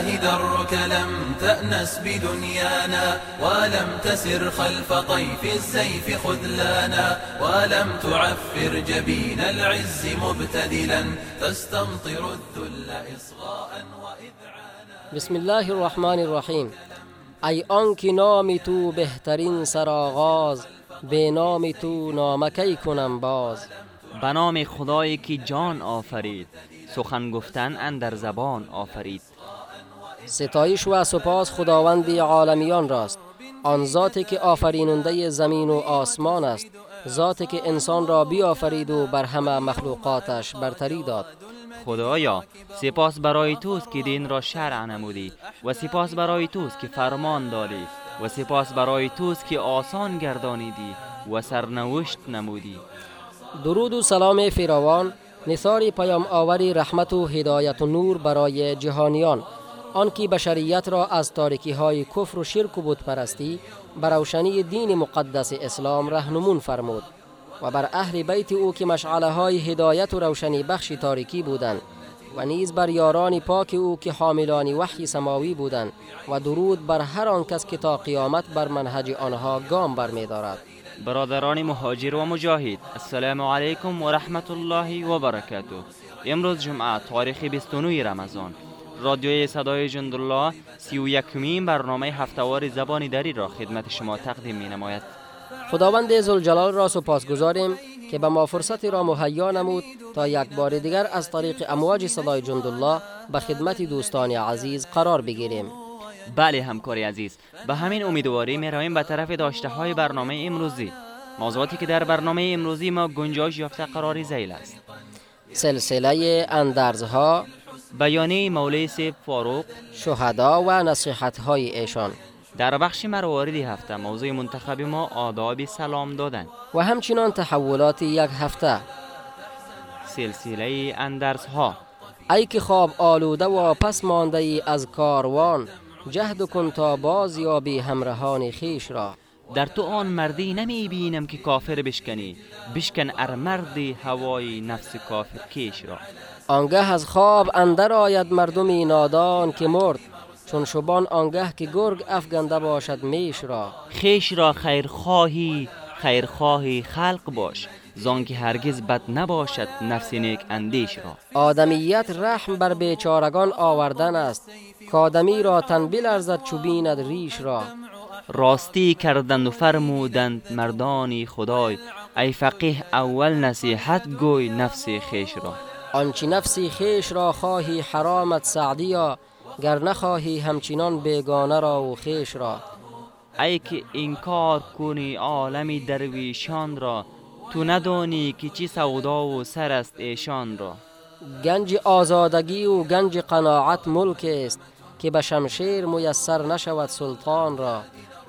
إلهي درك لم تأنس بدنيانا ولم تسر خلف طيف السيف خذلانا ولم تعفر جبين العز مبتدلا تستمطر الذل إصغاء وإذعانا بسم الله الرحمن الرحیم ای آنکه نام تو بهترین سرآغاز به نام تو نامکی کنم باز؟ به نام خدایی که جان آفرید سخن گفتن اندر زبان آفرید. ستایش و سپاس خداوند عالمیان راست. آن ذاتی که آفریننده زمین و آسمان است ذاتی که انسان را بیافرید و بر همه مخلوقاتش برتری داد. خدایا سپاس برای توست که دین را شرع نمودی و سپاس برای توست که فرمان دادی و سپاس برای توست که آسان گردانیدی و سرنوشت نمودی. درود و سلام فراوان نثار پیام آوری رحمت و هدایت و نور برای جهانیان. آنکه بشریت را از تاریکی های کفر و شرک و بت پرستی بر روشنی دین مقدس اسلام رهنمون فرمود و بر اهل بیت او که مشعله های هدایت و روشنی بخش تاریکی بودند و نیز بر یاران پاک او که حاملان وحی سماوی بودند و درود بر هر آن کس که تا قیامت بر منهج آنها گام برمیدارد. برادران مهاجر و مجاهد السلام علیکم و رحمت الله و برکاته. امروز جمعه تاریخ 29 رمضان. رادیوی صدای جندالله سی و یکمین برنامه هفتوار زبان دری را خدمت شما تقدیم می نماید خداوند زلجلال را سپاس گذاریم که به ما فرصتی را مهیا نمود تا یک بار دیگر از طریق امواج صدای جندالله به خدمت دوستان عزیز قرار بگیریم. بله همکاری عزیز به همین امیدواری می رویم به طرف داشته های برنامه امروزی. موضوعاتی که در برنامه امروزی ما گنجایش یافته قرار زیل است. سلسله اندرزها بیانیه مولوی سیب فاروق شهدا و نصیحت های ایشان. در بخش مروارید هفته موضوع منتخب ما آداب سلام دادن. و همچنان تحولات یک هفته. سلسله اندرس ها ای که خواب آلوده و پس مانده ای از کاروان جهد کن تا باز یابی همراهان خیش را. در تو آن مردی نمی بینم که کافر بشکنی بشکن ار مردی هوای نفس کافر کیش را. آنگه از خواب اندر آید مردمی نادان که مرد چون شبان آنگه که گرگ افگنده باشد میش را. خیش را خیرخواهی خیرخواهی خلق باش زان که هرگز بد نباشد نفس نیک اندیش را. آدمیت رحم بر بیچارگان آوردن است کادمی را تن بلرزد چوبیند ریش را. راستی کردند و فرمودند مردانی خدای ای فقیه اول نصیحت گوی نفس خیش را. آنچه نفسی خیش را خواهی حرامت سعدیا گر نخواهی همچنان بیگانه را و خیش را. ای که انکار کنی عالمی درویشان را تو ندانی که چی سودا و سر است ایشان را. گنج آزادگی و گنج قناعت ملک است که به شمشیر میسر نشود سلطان را.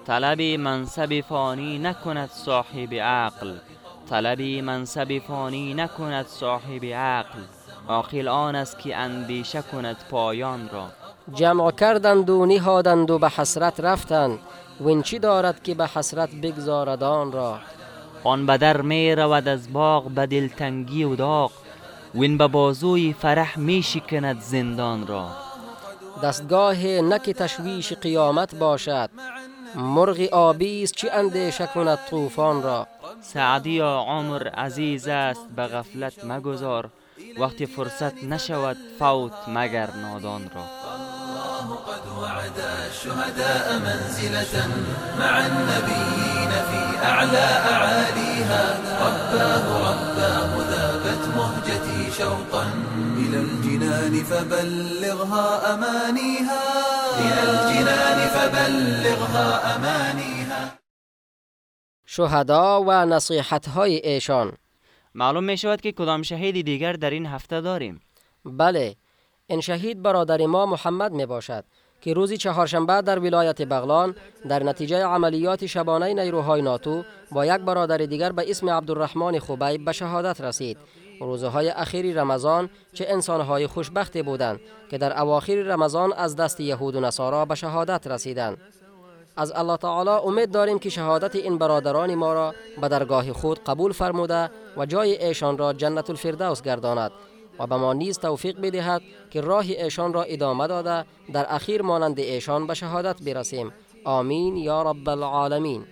طلب منصب فانی نکند صاحب عقل. طلب منصب فانی نکند صاحب عقل. عاقل آن است که اندیشه کند پایان را. جمع کردند و نهادند و به حسرت رفتند. وین چی دارد که به حسرت بگذارد آن را؟ آن به در می رود از باغ به دلتنگی و داغ. وین به بازوی فرح می شکند زندان را. دستگاه نک تشویش قیامت باشد. مرغ آبی است چی اندیشه کند طوفان را؟ سعدی عمر عزیز است به غفلت مگذار. وقتی فرصت نشود فوت مگر نادان را. الله قد وعد الشهداء منزلة مع النبيين في أعلى أعاليها. رباه رباه ذابت مهجتي شوقا إلى الجنان فبلغها أمانيها. إلى الجنان فبلغها أمانيها. شهدا و نصیحت های ایشان. معلوم می شود که کدام شهید دیگر در این هفته داریم. بله این شهید برادر ما محمد می باشد که روزی چهارشنبه در ولایت بغلان در نتیجه عملیات شبانه نیروهای ناتو با یک برادر دیگر به اسم عبدالرحمن خبیب به شهادت رسید. روزهای اخیر رمضان چه انسانهای خوشبختی بودند که در اواخر رمضان از دست یهود و نصارا به شهادت رسیدند. از الله تعالی امید داریم که شهادت این برادران ما را به درگاه خود قبول فرموده و جای ایشان را جنت الفردوس گرداند و به ما نیز توفیق بدهد که راه ایشان را ادامه داده در اخیر مانند ایشان به شهادت برسیم. آمین یا رب العالمین.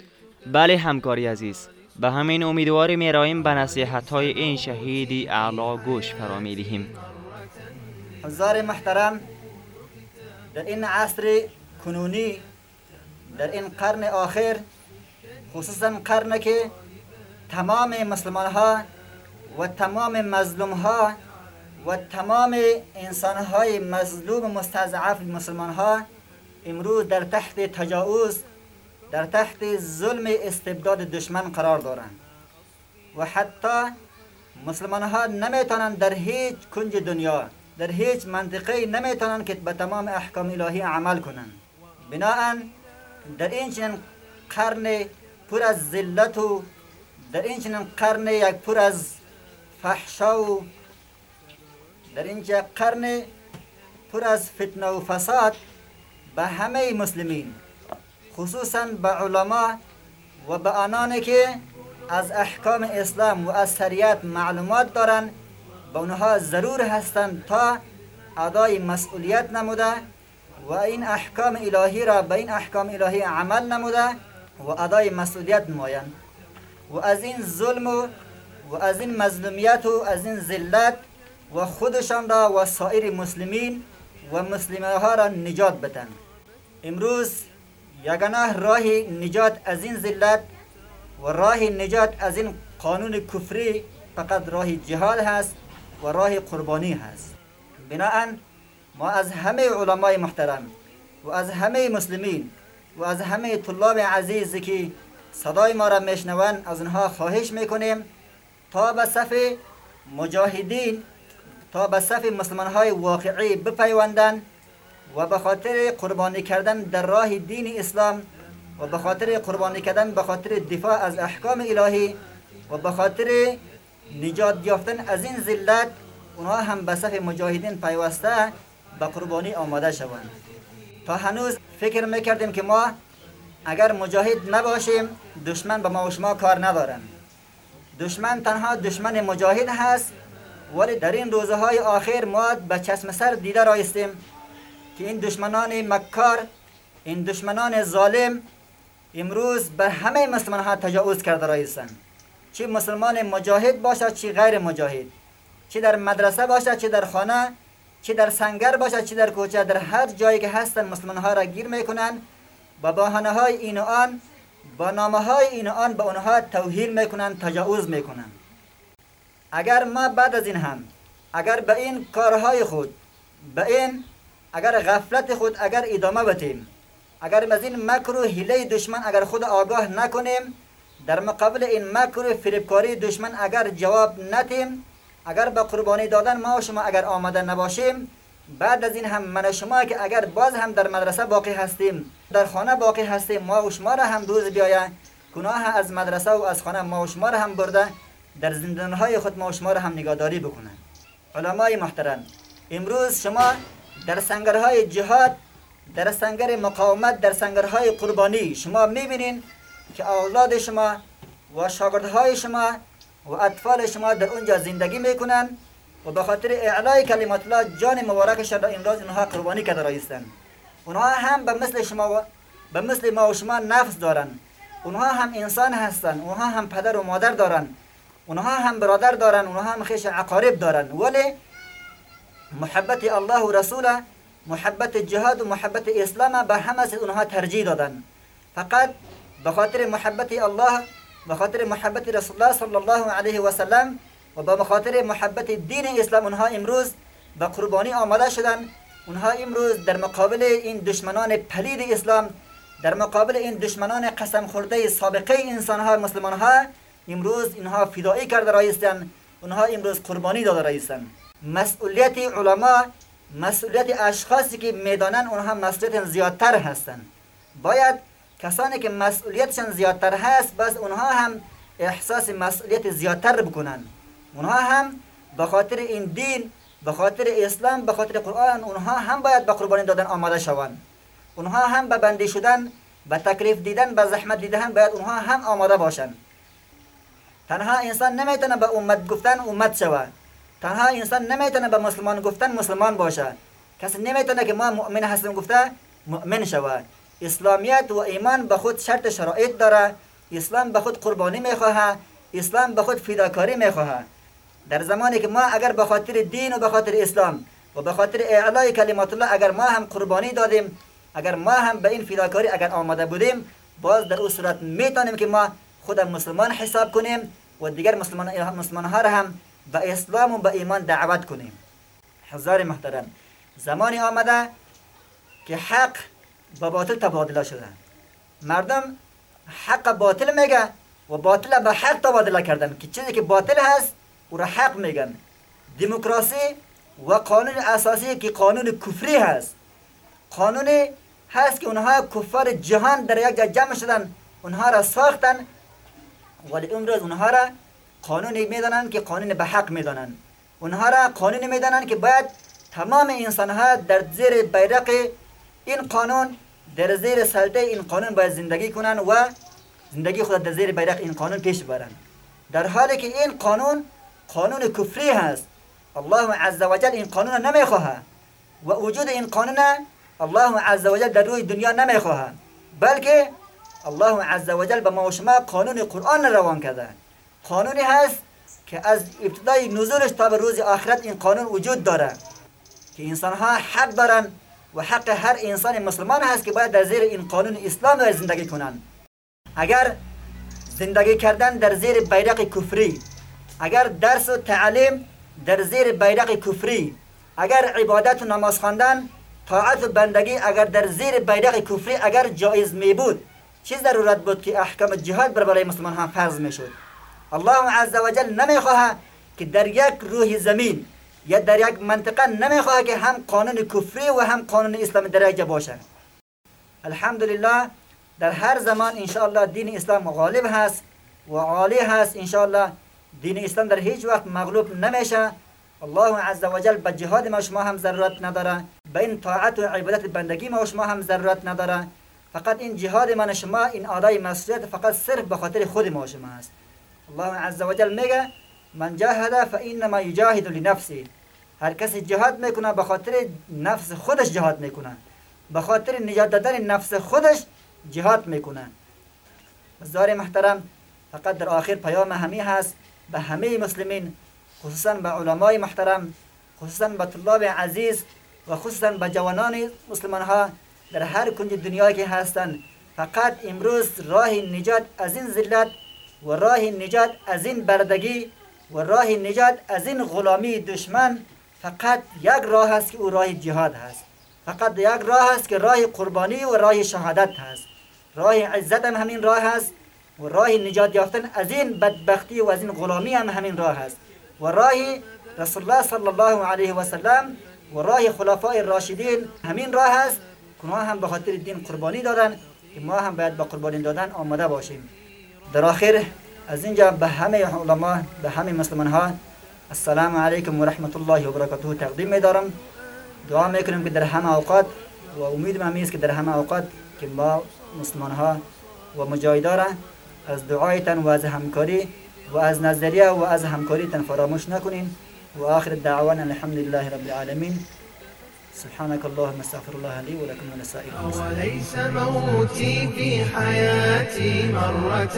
بله همکاری عزیز. به همین امیدواری می به نصیحت های این شهیدی اعلا گوش فرا می دهیم. حضار محترم در این عصر کنونی در این قرن آخر خصوصا قرن که تمام مسلمان ها و تمام مظلوم ها و تمام انسان های مظلوم مستضعف مسلمان ها امروز در تحت تجاوز در تحت ظلم استبداد دشمن قرار دارند. و حتی مسلمان ها نمی‌تونن در هیچ کنج دنیا در هیچ منطقه نمی‌تونن که به تمام احکام الهی عمل کنند. بناهن در این چنین قرن پر از ذلت و در این چنین قرن یک پر از فحشا و در این قرن پر از فتنه و فساد به همه مسلمین. خصوصا به علما و به آنانی که از احکام اسلام و از شریعت معلومات دارند به اونها ضرور هستند تا ادای مسئولیت نموده و این احکام الهی را به این احکام الهی عمل نموده و ادای مسئولیت نمایند. و از این ظلم و, و از این مظلومیت و از این ذلت و خودشان را و سایر مسلمین و مسلمه ها را نجات بدن. امروز یگانه راه نجات از این ذلت و راه نجات از این قانون کفری فقط راه جهاد هست و راه قربانی هست. بناهن ما از همه علمای محترم و از همه مسلمین و از همه طلاب عزیز که صدای ما را میشنوند از اونها خواهش می‌کنیم تا به صف مجاهدین تا به صف مسلمان های واقعی بپیوندن و به خاطر قربانی کردن در راه دین اسلام و به خاطر قربانی کردن به خاطر دفاع از احکام الهی و به خاطر نجات یافتن از این ذلت اونها هم به صف مجاهدین پیوسته به قربانی آماده شوند. تا هنوز فکر می‌کردیم که ما اگر مجاهد نباشیم دشمن به ما و شما کار ندارن. دشمن تنها دشمن مجاهد هست ولی در این روزه های آخر ما به چشم سر دیده رایستیم که این دشمنان مکار این دشمنان ظالم امروز به همه مسلمان ها تجاوز کرده رایستن چه مسلمان مجاهد باشد چه غیر مجاهد. چه در مدرسه باشد چه در خانه چه در سنگر باشد چه در کوچه در هر جایی که هستن مسلمان ها را گیر می‌کنن با بحانه های این و آن با نامه های این و آن به اونها توهین می‌کنن تجاوز می‌کنن اگر ما بعد از این هم اگر به این کارهای خود به این اگر غفلت خود اگر ادامه بدیم اگر از این مکر و حیله دشمن اگر خود آگاه نکنیم در مقابل این مکر و فریبکاری دشمن اگر جواب ندیم اگر به قربانی دادن ما و شما اگر آمده نباشیم بعد از این هم من شما که اگر باز هم در مدرسه باقی هستیم در خانه باقی هستیم ما و شما را هم روز بیاید گناه از مدرسه و از خانه ما و شما را هم برده در زندانهای خود ما و شما را هم نگهداری بکنن. علمای محترم امروز شما در سنگرهای جهاد در سنگر مقاومت در سنگرهای قربانی. شما می‌بینین که اولاد شما و شاگردهای شما و اطفال شما در اونجا زندگی می‌کنن و به خاطر اعلای کلمات الله جان مبارکش را امروز اینها قربانی کرده رایستن. اونها هم به مثل شما به مثل ما و شما نفس دارن. اونها هم انسان هستن. اونها هم پدر و مادر دارن. اونها هم برادر دارن. اونها هم خیش عقارب دارن. ولی محبت الله و رسوله محبت جهاد و محبت اسلام به همه اونها ترجیح دادن. فقط به خاطر محبت الله به خاطر محبت رسول الله صلی الله علیه و سلم و به خاطر محبت دین اسلام اونها امروز به قربانی آماده شدن. اونها امروز در مقابل این دشمنان پلید اسلام در مقابل این دشمنان قسم خورده سابقه انسان ها مسلمان ها امروز اینها فدایی کرده رایستن اونها امروز قربانی داده رایستن مسئولیت علما مسئولیت اشخاصی که می‌دانن اونها مسئولیت زیادتر هستند باید کسانی که مسئولیتشان زیادتر هست بس اونها هم احساس مسئولیت زیادتر بکنن. اونها هم به خاطر این دین به خاطر اسلام به خاطر قرآن اونها هم باید به قربانی دادن آماده شوند. اونها هم به بندی شدن به تکلیف دیدن به زحمت دیدن باید اونها هم آماده باشند. تنها انسان نمی‌تونه به امت گفتن امت شود. تنها انسان نمی‌تونه به مسلمان گفتن مسلمان باشه. کسی نمی‌تونه که ما مؤمن هستیم گفته مؤمن شود اسلامیت و ایمان به خود شرط شرایط داره. اسلام به خود قربانی می‌خواه. اسلام به خود فداکاری می‌خواه. در زمانی که ما اگر به خاطر دین و به خاطر اسلام و به خاطر اعلای کلمات الله اگر ما هم قربانی دادیم اگر ما هم به این فداکاری اگر آماده بودیم باز در اون صورت می‌تونیم که ما خود مسلمان حساب کنیم و دیگر مسلمان, مسلمان ها را هم به اسلام و به ایمان دعوت کنیم. حضار محترم زمانی آمده که حق با باطل تبادله شده. مردم حق باطل میگه و باطل به حق تبادله کردن. که چیزی که باطل هست او را حق میگن. دموکراسی و قانون اساسی که قانون کفری هست. قانونی هست که اونها کفار جهان در یک جا جمع شدن اونها را ساختن. ولی امروز اونها را قانونی می‌دانند که قانون به حق می‌دانند اونها را قانونی می‌دانند که باید تمام انسان ها در زیر بیرق این قانون در زیر سلطه این قانون باید زندگی کنند و زندگی خود در زیر بیرق این قانون پیش برند در حالی که این قانون قانون کفری هست. الله عز وجل این قانون نمی‌خواه. و وجود این قانون الله عز وجل در روی دنیا نمی‌خواه. بلکه الله عز وجل به ما شما قانون قرآن روان کرده. قانونی هست که از ابتدای نزولش تا به روز آخرت این قانون وجود داره. که انسان ها حق دارن و حق هر انسان مسلمان هست که باید در زیر این قانون اسلام زندگی کنند اگر زندگی کردن در زیر بیرق کفری اگر درس و تعلیم در زیر بیرق کفری اگر عبادت و نماز خواندن طاعت و بندگی اگر در زیر بیرق کفری اگر جایز می بود چه ضرورت بود که احکام جهاد بر برای مسلمان ها فرض می شد الله عز وجل نمی‌خواه که در یک روح زمین یا در یک منطقه نمی‌خواه که هم قانون کفری و هم قانون اسلام درجه باشه. الحمدلله در هر زمان انشاءالله دین اسلام غالب هست و عالی هست انشاءالله. دین اسلام در هیچ وقت مغلوب نمیشه. الله عز وجل به جهاد ما شما هم ضرورت نداره. به این طاعت و عبادت بندگی ما شما هم ضرورت نداره. فقط این جهاد من شما این آدای مسئولیت فقط صرف به خاطر خود ما شما است الله عز وجل میگه من جاهد فانما یجاهد لنفسه هر کسی جهاد می‌کنه به خاطر نفس خودش جهاد می‌کنه. به خاطر نجات دادن نفس خودش جهاد می‌کنه. بزار محترم فقط در آخر پیام همی هست. به همه مسلمین خصوصا به علمای محترم خصوصا به طلاب عزیز و خصوصا به جوانان مسلمان ها در هر کنج دنیا که هستند فقط امروز راه نجات از این ذلت و راه نجات از این بردگی و راه نجات از این غلامی دشمن فقط یک راه است که او راه جهاد هست. فقط یک راه است که راه قربانی و راه شهادت هست. راه عزت هم همین راه هست و راه نجات یافتن از این بدبختی و از این غلامی هم همین راه هست و راه رسول الله صلی الله علیه و سلم و راه خلفای راشدین همین راه هست که هم به خاطر دین قربانی دادن که ما هم باید به قربانی دادن آماده باشیم. در آخر از اینجا به همه علما به همه مسلمان ها السلام علیکم و رحمت الله و برکاته تقدیم میدارم. دعا میکنم که در همه اوقات و امید من که در همه اوقات که ما مسلمان ها و مجاهدان از دعایتان و از همکاری و از نظریه و از همکاریتان فراموش نکنین و آخر دعوانا الحمد لله رب العالمين سبحانك اللهم استغفر الله لي ولكم ولسائر وليس موتي في حياتي مرة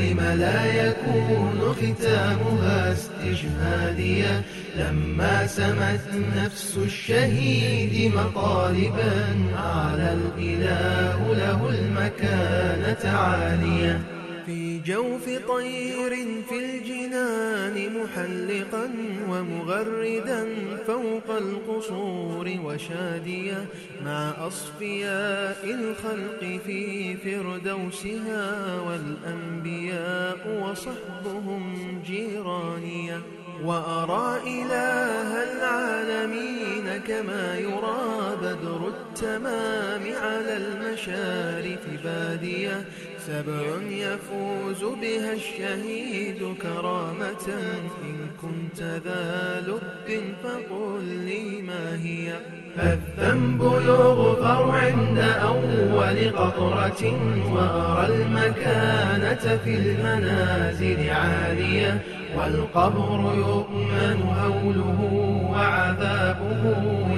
لم لا يكون ختامها استشهاديا لما سمت نفس الشهيد مطالبا على الإله له المكانة عالية. في جوف طير في الجنان محلقا ومغردا فوق القصور وشاديا مع أصفياء الخلق في فردوسها والأنبياء وصحبهم جيرانيا وأرى إله العالمين كما يرى بدر التمام على المشارف بادية سبع يفوز بها الشهيد كرامة. إن كنت ذا لب فقل لي ما هي. الذنب يغفر عند أول قطرة وأرى المكانة في المنازل عالية. والقبر يؤمن هوله وعذابه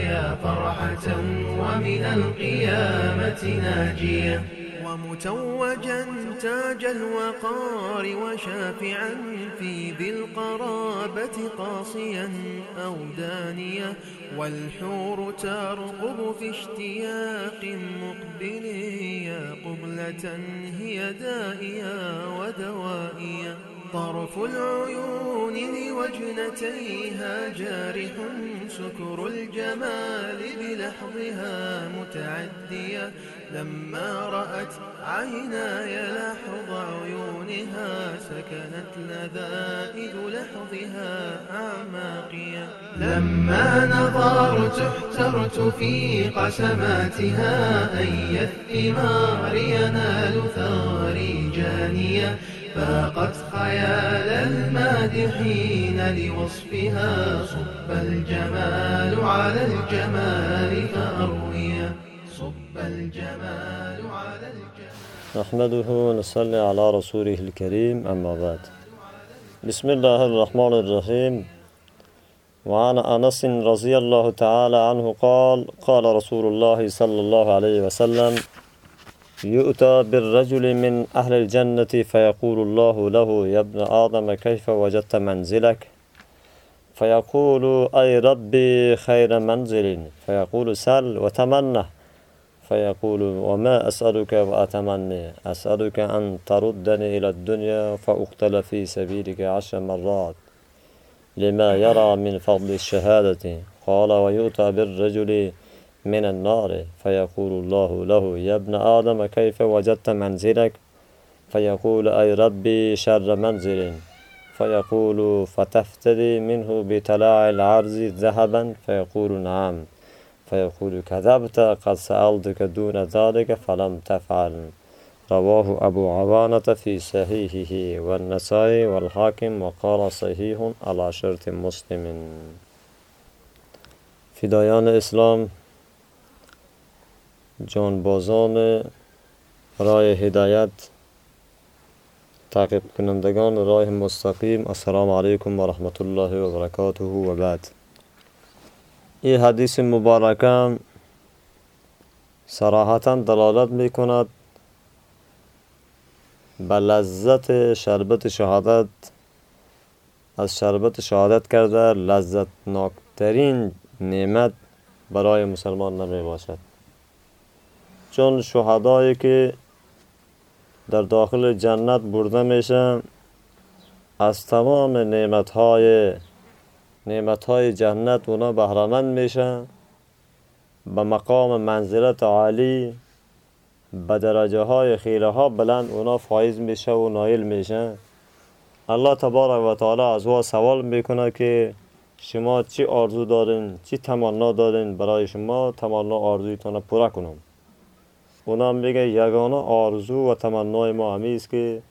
يا فرحة ومن القيامة ناجية. ومتوجا تاج الوقار وشافعا في ذي القرابة قاصيا أو دانية والحور ترقب في اشتياق مقبل يا قبلة هي دائية ودوائية. طرف العيون لوجنتيها جارح سكر الجمال بلحظها متعدية لما رأت عيناي لحظ عيونها سكنت لذائذ لحظها أعماقية. لما نظرت احترت في قسماتها أي الثمار ينال ثاري جانية. فاقت خيال المادحين لوصفها صب الجمال على الجمال فأرويا صب الجمال على الجمال. نحمده ونصلي على رسوله الكريم أما بعد. بسم الله الرحمن الرحيم. وعن أنس رضي الله تعالى عنه قال قال رسول الله صلى الله عليه وسلم يؤتى بالرجل من أهل الجنة فيقول الله له يا ابن آدم كيف وجدت منزلك؟ فيقول أي ربي خير منزل؟ فيقول سل وتمنى. فيقول وما أسألك وأتمنى؟ أسألك أن تردني إلى الدنيا فأقتل في سبيلك عشر مرات لما يرى من فضل الشهادة. قال ويؤتى بالرجل من النار. فيقول الله له يا ابن آدم كيف وجدت منزلك؟ فيقول أي ربي شر منزل. فيقول فتفتدي منه بتلاع العرض ذهبا؟ فيقول نعم. فيقول كذبت قد سألتك دون ذلك فلم تفعل. رواه أبو عوانة في صحيحه والنسائي والحاكم وقال صحيح على شرط مسلم. فدایان اسلام جانبازان راه هدایت تعقیب کنندگان راه مستقیم. السلام علیکم و رحمت الله و برکاته و بعد. این حدیث مبارکم صراحتا دلالت می کند به لذت شربت شهادت از شربت شهادت کرده لذتناکترین نعمت برای مسلمان نمی باشد چون شهدایی که در داخل جنت برده میشن از تمام نعمت های نعمت های جنت اونا بهرمند میشن به مقام منزلت عالی به درجه های خیره ها بلند اونا فایز میشه و نایل میشن الله تبارک و تعالی از او سوال می‌کنه که شما چی آرزو دارین چی تمنا دارین برای شما؟ تمنا آرزویتان پورا کنم. اونا میگه یگانه آرزو و تمنای ما همی است که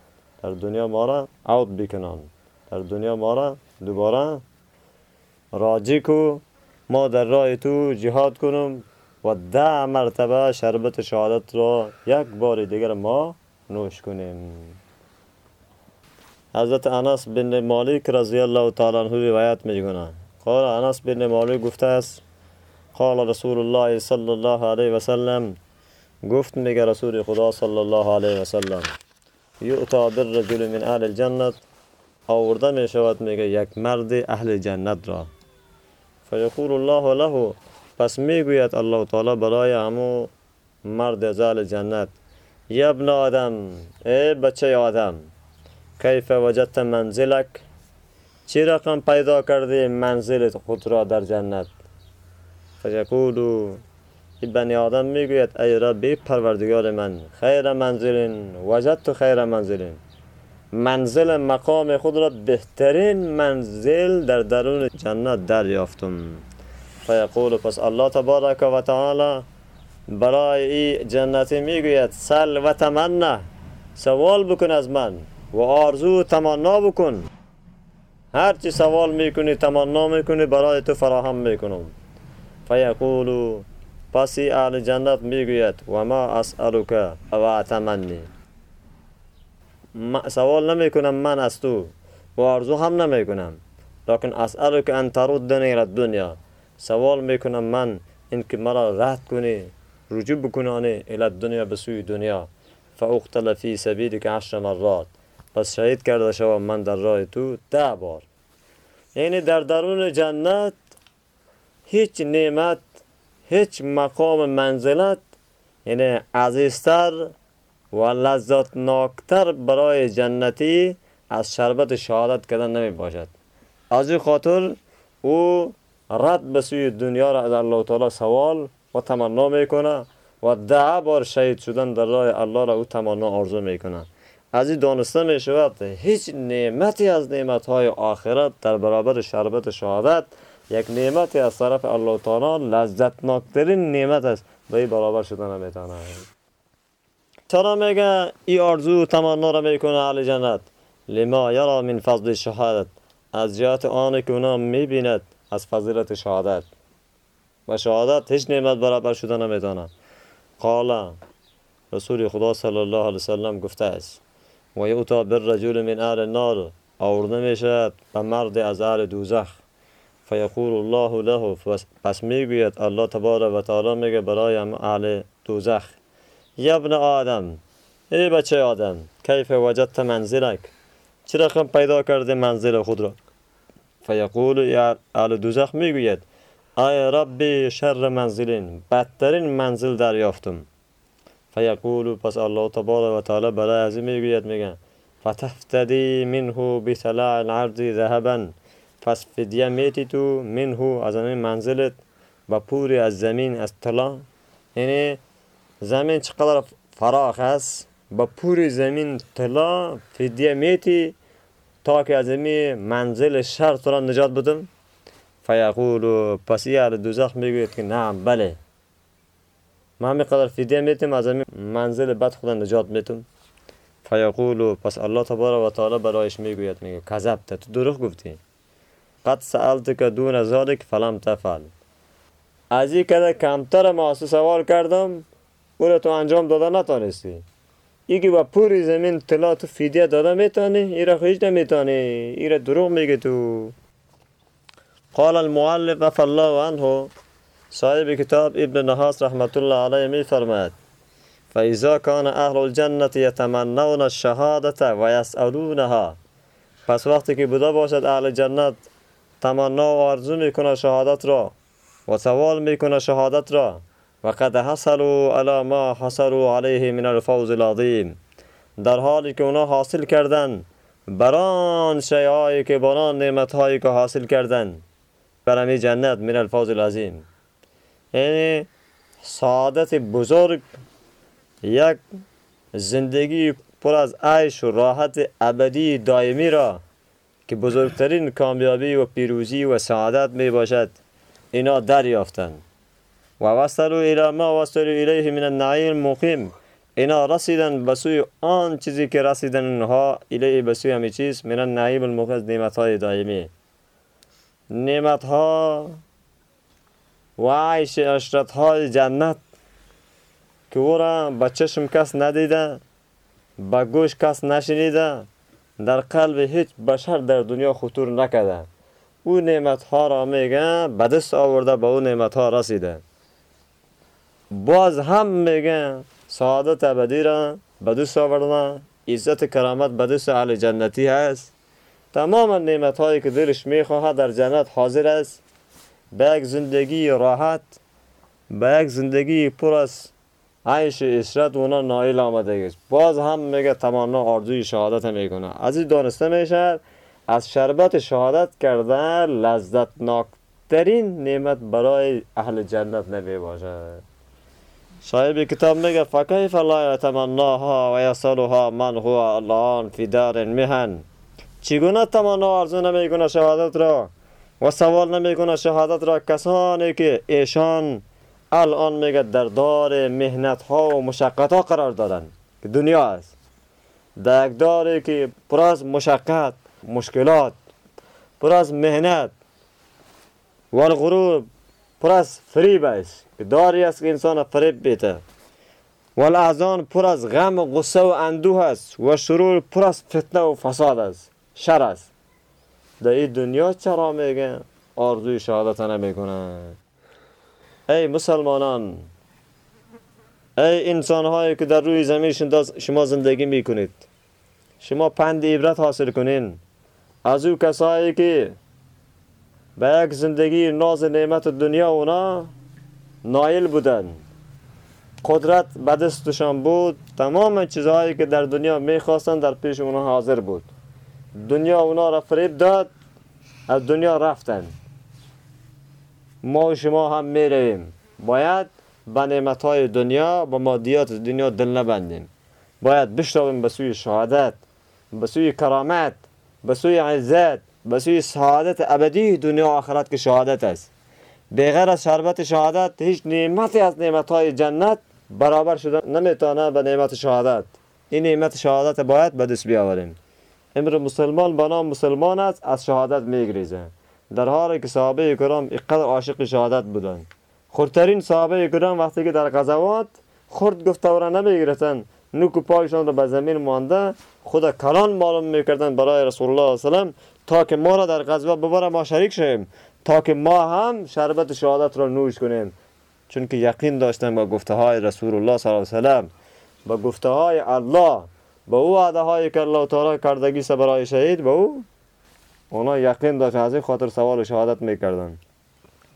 در دنیا ما را عود بکنن در دنیا ما را دوباره راجی کو ما در راه تو جهاد کنم و ده مرتبه شربت شهادت را یک بار دیگر ما نوش کنیم حضرت انس بن مالک رضی الله تعالی عنه روایت می‌کنه قال انس بن مالک گفته است قال رسول الله صلی الله علیه و سلم گفت میگه رسول خدا صلی الله علیه و سلم یعطا بالرجل من اهل الجنت. آورده می شود میگه یک مرد اهل جنت را. فیقول الله له پس می‌گوید الله تعالی برای همو مرد از اهل جنت. یا ابن آدم ای بچه آدم کیف وجدت منزلک؟ چی رقم پیدا کرده منزل خود را در جنت؟ فیقول این بنی آدم می‌گوید ای ربی پروردگار من خیر منزل وجدت خیر منزل منزل مقام خود را بهترین منزل در درون جنت دریافتم فیقول پس الله تبارک و تعالی برای این جنتی می‌گوید سل و تمنه سوال بکن از من و آرزو و تمنا بکن هر چی سوال می‌کنی تمنا می‌کنی برای تو فراهم می‌کنم فیقولو پسی اهل جنت می‌گوید و ما اسألک و اتمنی سوال نمی‌کنم من از تو و آرزو هم نمی‌کنم لکن اسألک ان تردنی الى دنیا سوال می‌کنم من اینکه مرا رد کنی رجوع بکنانی الى دنیا به سوی دنیا فاقتل فی سبیلک عشر مرات پس شهید کرده شوم من در راه تو ده بار یعنی در درون جنت هیچ نعمت هیچ مقام منزلت یعنی عزیزتر و لذتناکتر برای جنتی از شربت شهادت کردن نمی باشد. از این خاطر او رد به سوی دنیا را از الله تعالی سوال و تمنا می‌کنه و ده بار شهید شدن در راه الله را او تمنا آرزو می‌کنه از این دانسته می شود هیچ نعمتی از نعمت های آخرت در برابر شربت شهادت یک نعمتی از طرف الله تعالی لذتناکترین نعمت است. به برابر شدن نمی‌تونه چرا میگه ای آرزو تمنا را می‌کنه اهل جنت؟ لما یرا من فضل شهادت. از جهت آن که اونا می‌بیند از فضیلت شهادت. و شهادت هیچ نعمت برابر شدن نمی‌تونه قال رسول خدا صلی الله علیه وسلم گفته است. و یوتا بالرجل من اهل النار. آورده می‌شد به مرد از اهل دوزخ. فیقول الله له. پس می‌گوید الله تبارک و تعالی میگه برای اهل دوزخ. یا ابن آدم ای بچه آدم کیف وجدت منزلک؟ چه رقم پیدا کرده منزل خود را؟ فیقول یا اهل دوزخ می‌گوید ای ربی شر منزلین بدترین منزل دریافتم. فیقول پس الله تبارک و تعالی برای از می‌گوید میگه فتفتدی منه بطلع العرض ذهبا. پس فدیه میتی تو منه از این منزلت و پوری از زمین از طلا. یعنی زمین چقدر فراخ است؟ با پوری زمین طلا فدیه میتی تا که از این منزل شر را نجات بدم. فیقول پس یه دوزخ می‌گوید که نه بله. ما همین فدیه میتیم از این منزل بد خدا نجات میتم فیقول پس الله تبارک و تعالی برایش می‌گوید میگه کذبت. تو دروغ گفتی. قد سألتك دون ذلك فلم تفعل. از این کده کمتر ما سوال کردم او تو انجام داده نتانستی ای با پوری زمین طلا تو فیدیه داده میتانی ای را خیش نمیتانی ای را دروغ میگه تو. قال غفر الله عنه صاحب کتاب ابن نحاس رحمت الله علیه می فرماید فإذا كان اهل الجنة يتمنون الشهادة و یسألونها پس وقتی که بوده باشد اهل جنت تمنا و آرزو می‌کنه شهادت را و سوال می‌کنه شهادت را. و قد حصلوا على ما حصلوا علیه من الفوز العظیم. در حالی که اونا حاصل کردن بران شیعایی که بران نعمت هایی که حاصل کردن برمی جنت من الفوز العظیم. یعنی سعادت بزرگ یک زندگی پر از عیش و راحت ابدی دائمی را که بزرگترین کامیابی و پیروزی و سعادت می باشد. اینا دریافتند. و وصلوا الى ما وصلوا الیه من النعیم مقیم. اینا رسیدن به سوی آن چیزی که رسیدن اونها الیه به سوی همه چیز من النعیم المقیم نعمت های دائمی. نعمت ها و عیش اشرت های جنت که او را به چشم کس ندیده به گوش کس نشنیده در قلب هیچ بشر در دنیا خطور نکرده. او نعمت ها را میگه به دست آورده به او نعمت ها رسیده. باز هم میگه سعادت ابدی را به دست آورده عزت کرامت به دست اهل جنتی هست. تمام نعمت هایی که دلش می‌خواهد در جنت حاضر است. به یک زندگی راحت به یک زندگی پر از عیش اشرت اونا نایل آمده باز هم میگه تمانا آرزوی شهادت می‌کنه. از این دانسته میشه از شربت شهادت کردن لذتناکترین نعمت برای اهل جنت نمی باشد صاحب کتاب میگه فکیف لا یتمناها و یصلها من هو الان فی دار مهن. چگونه تمنا آرزو نمی‌کنه شهادت را و سوال نمی‌کنه شهادت را؟ کسانی که ایشان الان میگه در دار مهنت ها و مشقت ها قرار دارن که دنیا است. در یک داری که پر از مشقت مشکلات پر از مهنت و الغرور پر از فریب است. که داری است که انسان فریب بیته. و الاذان پر از غم و غصه و اندوه است و شرور پر از فتنه و فساد است. شر است. در این دنیا چرا میگن؟ آرزوی شهادت نمی‌کنن. ای مسلمانان ای انسان هایی که در روی زمین شما زندگی می‌کنید. شما پند عبرت حاصل کنین. از او کسایی که به یک زندگی ناز نعمت دنیا اونا نایل بودن قدرت به دستشان بود. تمام چیزهایی که در دنیا می‌خواستن در پیش اونا حاضر بود. دنیا اونا را فریب داد. از دنیا رفتن ما و شما هم می‌رویم. باید به نعمت های دنیا با مادیات دنیا دل نبندیم. باید بشتابیم به سوی شهادت به سوی کرامت به سوی عزت به سوی سعادت ابدی دنیا و آخرت که شهادت است. بغیر از شربت شهادت هیچ نعمتی از نعمت های جنت برابر شدن نمی‌تونه به نعمت شهادت. این نعمت شهادت باید به دست بیاوریم. امر مسلمان به نام مسلمان است از شهادت میگریزه. در حالی که صحابه کرام اینقدر عاشق شهادت بودند خردترین صحابه کرام وقتی که در غزوات خرد گفته را نمی‌گرفتن نوک پایشان را به زمین مانده خود کلان معلوم می‌کردن برای رسول الله صلی تا که ما را در غزوه ببره ما شریک شویم تا که ما هم شربت شهادت را نوش کنیم چون که یقین داشتن با گفته های رسول الله صلی الله علیه و با گفته های الله با او وعده هایی که الله تعالی کردگی برای شهید با او اونا یقین داشتن از این خاطر سوال شهادت می‌کردن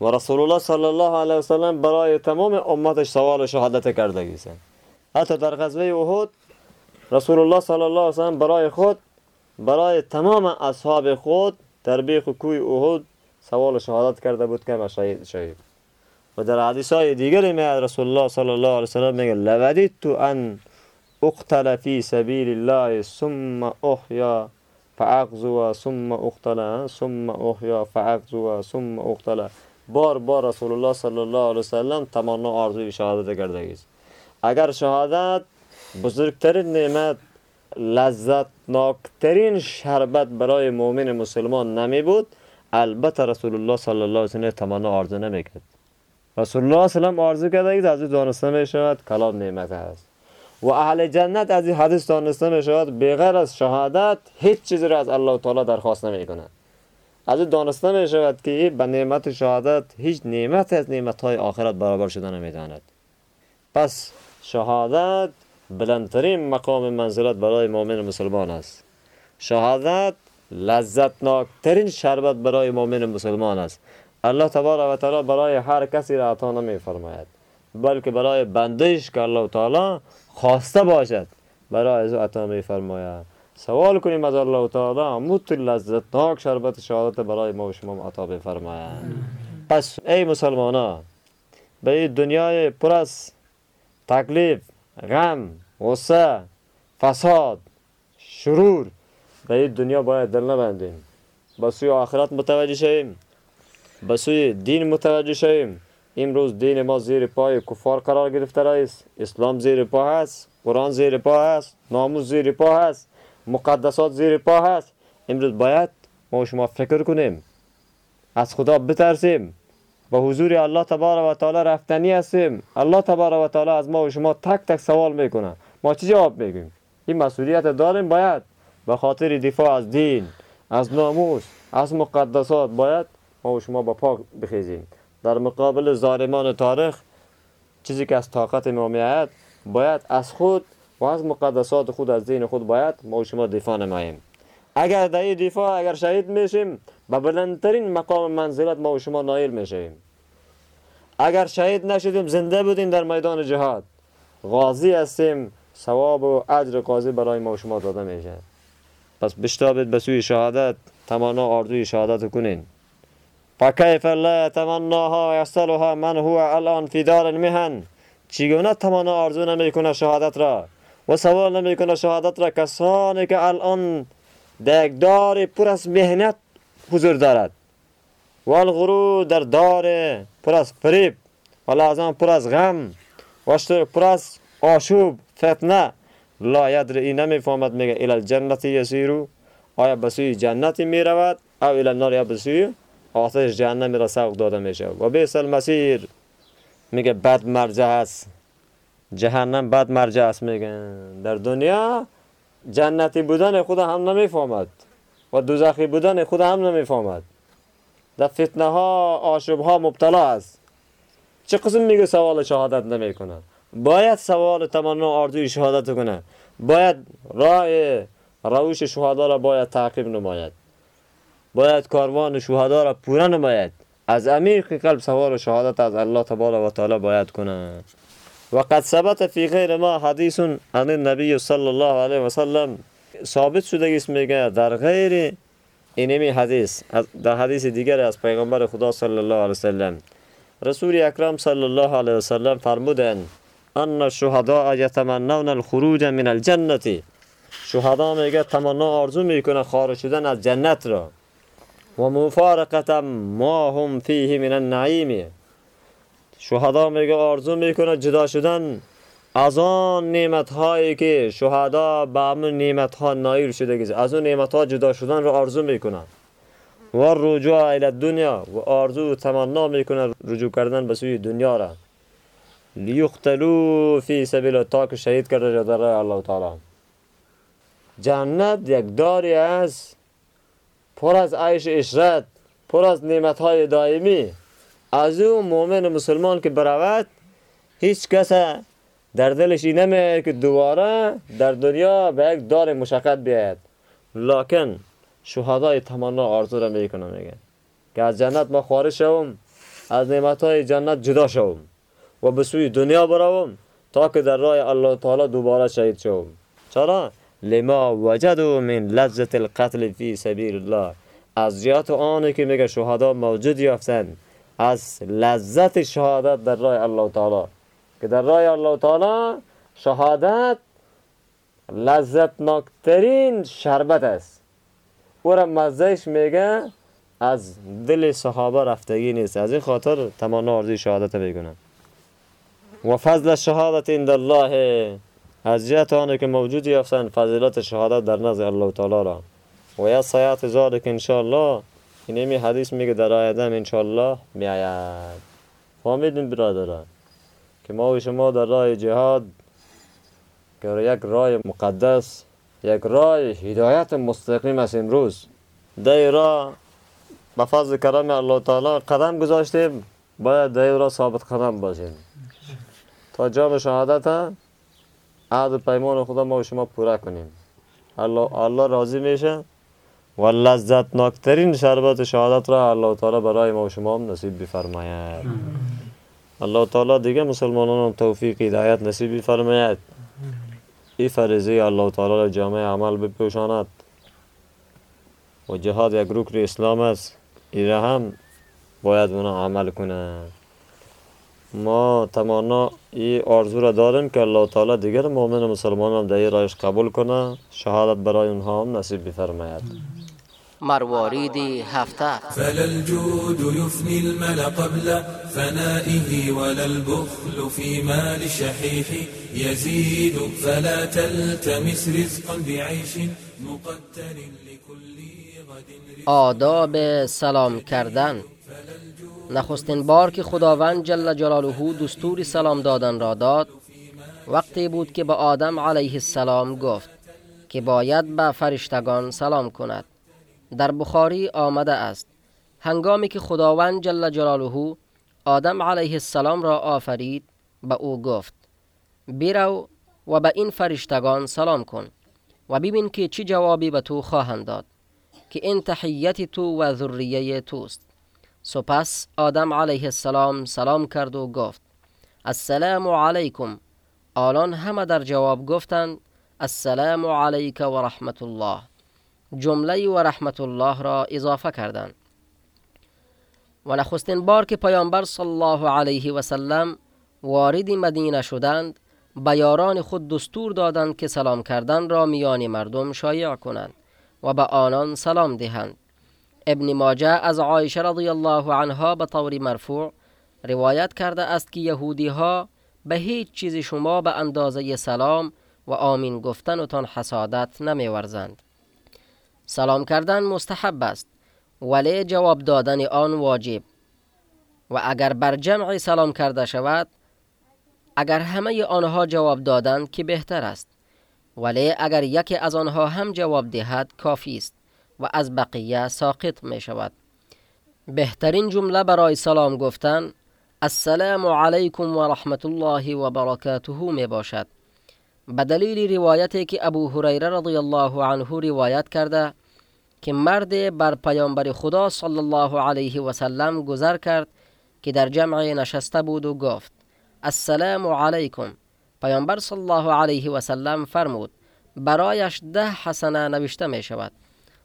و رسول الله صلی الله علیه و سلم برای تمام امتش سوال شهادت کردگی است حتی در غزوه احد رسول الله صلی الله علیه و سلم برای خود برای تمام اصحاب خود در بیخ کوی احد سوال شهادت کرده بود که شهید شهید و در حدیث های دیگری می رسول الله صلی الله علیه و سلم میگه لودیت ان اقتل فی سبیل الله ثم احیا فاغزو ثم اقتل ثم احیا فاغزو ثم اقتل بار بار رسول الله صلی الله علیه سلم تمنا آرزوی شهادت کرده است اگر شهادت بزرگترین نعمت لذتناکترین شربت برای مؤمن مسلمان نمی بود البته رسول الله صلی الله علیه و سلم تمنا آرزو نمی‌کرد رسول الله صلی الله آرزو کرده از دانسته می شود کلام نعمت است. و اهل جنت از این حدیث دانسته می شود بغیر از شهادت هیچ چیزی را از الله تعالی درخواست نمی کند از این دانسته می شود که به نعمت شهادت هیچ نعمت از نعمت های آخرت برابر شده نمی داند. پس شهادت بلندترین مقام منزلت برای مؤمن مسلمان است. شهادت لذتناکترین شربت برای مؤمن مسلمان است. الله تبارک و تعالی برای هر کسی را عطا نمی فرماید. بلکه برای بندهش که الله تعالی خواسته باشد. برای از عطا می فرماید سوال کنیم از الله تعالی مت لذتناک شربت شهادت برای ما و شما عطا بفرماید. پس ای مسلمانان به دنیای پر از تکلیف غم غصه فساد شرور به این دنیا باید دل نبندیم. سوی آخرت متوجه شویم. به سوی دین متوجه شویم. امروز دین ما زیر پای کفار قرار گرفته است اسلام زیر پا هست قرآن زیر پا هست ناموس زیر پا هست مقدسات زیر پا هست. امروز باید ما شما فکر کنیم از خدا بترسیم. به حضور الله تبارک و تعالی رفتنی هستیم. الله تبارک و تعالی از ما و شما تک تک سوال می‌کنه. ما چی جواب میگیم این مسئولیت داریم باید. به خاطر دفاع از دین از ناموس از مقدسات باید ما و شما با پاک بخیزیم. در مقابل ظالمان تاریخ چیزی که از طاقت ما میآید باید از خود و از مقدسات خود از دین خود باید ما شما دفاع نماییم. اگر در این دفاع اگر شهید میشیم به بلندترین مقام منزلت ما و شما نایل میشیم. اگر شهید نشدیم زنده بودیم در میدان جهاد. غازی هستیم ثواب و اجر قاضی برای ما و شما داده میشه. پس بشتابید به سوی شهادت تمانا آرزوی شهادت کنین. فکیف لا یتمناها یصلها من هو الآن فی دار المهن؟ چگونه تمانا آرزو نمیکنه شهادت را؟ و سوال نمیکنه شهادت را کسانی که الآن در دار پر از مهنت حضور دارد. و الغرو در دار پر از فریب و لازم پر از غم و پر از آشوب فتنه. لا یدر این نمیفهمد میگه إلى الجنت یسیرو. آیا به سوی جنتی میرود؟ أو إلى النار یا به آتش جهنمی را سوق داده میشه. و بیس المسیر میگه بد مرجع است. جهنم بد مرجع است میگه در دنیا جنتی بودن خود هم نمی‌فهمد. و دوزخی بودن خود هم نمی‌فهمد. در فتنه ها آشوب ها مبتلا است. چه قسم میگه سوال شهادت نمی‌کنه؟ باید سوال تمنا آرزوی شهادت کنه. باید راه روش شهدا را باید تعقیب نماید. باید کاروان شهدا را پورا نماید. از عمیق قلب سوال شهادت از الله تبارک و تعالی باید کنه و قد ثبت فی غیر ما حدیث عن النبی صلی الله علیه و سلم. ثابت شده است میگه در غیر اینمی حدیث در حدیث دیگر از پیغمبر خدا صلی الله علیه و سلم. رسول اکرم صلی الله علیه و سلم فرمودند ان الشهداء یتمنون الخروج من الجنه شهدا میگه تمنا آرزو می‌کنه خارج شدن از جنت را. و مفارقت ما هم فیه من النعیم. شهدا میگه آرزو می‌کنه جدا شدن از آن نعمت هایی که شهدا به همون نعمت ها نایل شده از اون نعمت ها جدا شدن را آرزو می‌کنن. و رجوع الى دنیا و آرزو تمنا می‌کنه رجوع کردن به سوی دنیا را. لیقتلو فی سبیل تا که شهید کرده در الله تعالی. جنت یک داری است پر از عیش اشرت پر از نعمت های دائمی. از او مؤمن مسلمان که برود هیچ کس در دلش این که دوباره در دنیا به یک دار مشقت بیاید. لکن شهدای تمنا آرزو را می‌کنه میگه که از جنت ما خارج شوم از نعمت های جنت جدا شوم و به سوی دنیا بروم تا که در راه الله تعالی دوباره شهید شوم. چرا؟ لما وجدوا من لذت القتل فی سبیل الله. از جهت آنه که میگه شهدا موجود یافتند از لذت شهادت در راه الله تعالی. که در راه الله تعالی شهادت لذتناکترین شربت است. او را مزهش میگه از دل صحابه رفتگی نیست. از این خاطر تمانا آرزوی شهادت بگونم. و فضل شهادت عند الله. از جهت که موجود یافتن فضیلت شهادت در نزد الله تعالی را. و یا سیات ذالک انشاءالله. اینمی حدیث میگه در آیده هم انشاءالله میآید فهمیدین برادران که ما و شما در راه جهاد که یک راه مقدس یک راه هدایت مستقیم است امروز. در راه به فضل کرم الله تعالی قدم گذاشتیم. باید در راه ثابت قدم باشیم. تا جام شهادت عهد پیمان خدا ما و شما پورا کنیم الله, الله راضی میشه. و لذتناکترین شربت شهادت را الله تعالی برای ما و شما هم نصیب بفرماید. الله تعالی دیگه مسلمانان هم توفیق هدایت نصیب بفرماید. این فریضه الله تعالی جامعه عمل بپوشاند. و جهاد یک رکن اسلام است. این هم باید اونا عمل کنه ما تمانا این آرزو را داریم که الله تعالی دیگر مؤمن مسلمان هم در رایش قبول کنه شهادت برای اونها هم نصیب بفرماید مروارید هفته فلا الجود يفني المل قبل فنائه ولا البخل في مال شحيح يزيد فلا تلتمس رزقا بعيش مقتل لكل غد آداب سلام کردن نخستین بار که خداوند جل جلاله دستور سلام دادن را داد وقتی بود که به آدم علیه السلام گفت که باید به فرشتگان سلام کند. در بخاری آمده است هنگامی که خداوند جل جلاله آدم علیه السلام را آفرید به او گفت بیرو و به این فرشتگان سلام کن و ببین که چی جوابی به تو خواهند داد که این تحیت تو و ذریه توست. سپس آدم علیه السلام سلام کرد و گفت السلام علیکم. آنان همه در جواب گفتند السلام علیک و رحمت الله جمله و رحمت الله را اضافه کردند. و نخستین بار که پیامبر صلی الله علیه و سلم وارد مدینه شدند به یاران خود دستور دادند که سلام کردن را میان مردم شایع کنند و به آنان سلام دهند. ابن ماجه از عایشه رضی الله عنها به طور مرفوع روایت کرده است که یهودی ها به هیچ چیز شما به اندازه سلام و آمین گفتنتان حسادت نمیورزند. سلام کردن مستحب است ولی جواب دادن آن واجب. و اگر بر جمع سلام کرده شود اگر همه آنها جواب دادند که بهتر است ولی اگر یکی از آنها هم جواب دهد کافی است. و از بقیه ساقط می شود بهترین جمله برای سلام گفتن السلام علیکم و رحمت الله و برکاته می باشد به دلیل روایتی که ابو هریره رضی الله عنه روایت کرده که مرد بر پیامبر خدا صلی الله علیه و سلم گذر کرد که در جمع نشسته بود و گفت السلام علیکم. پیامبر صلی الله علیه و سلم فرمود برایش ده حسنه نوشته می شود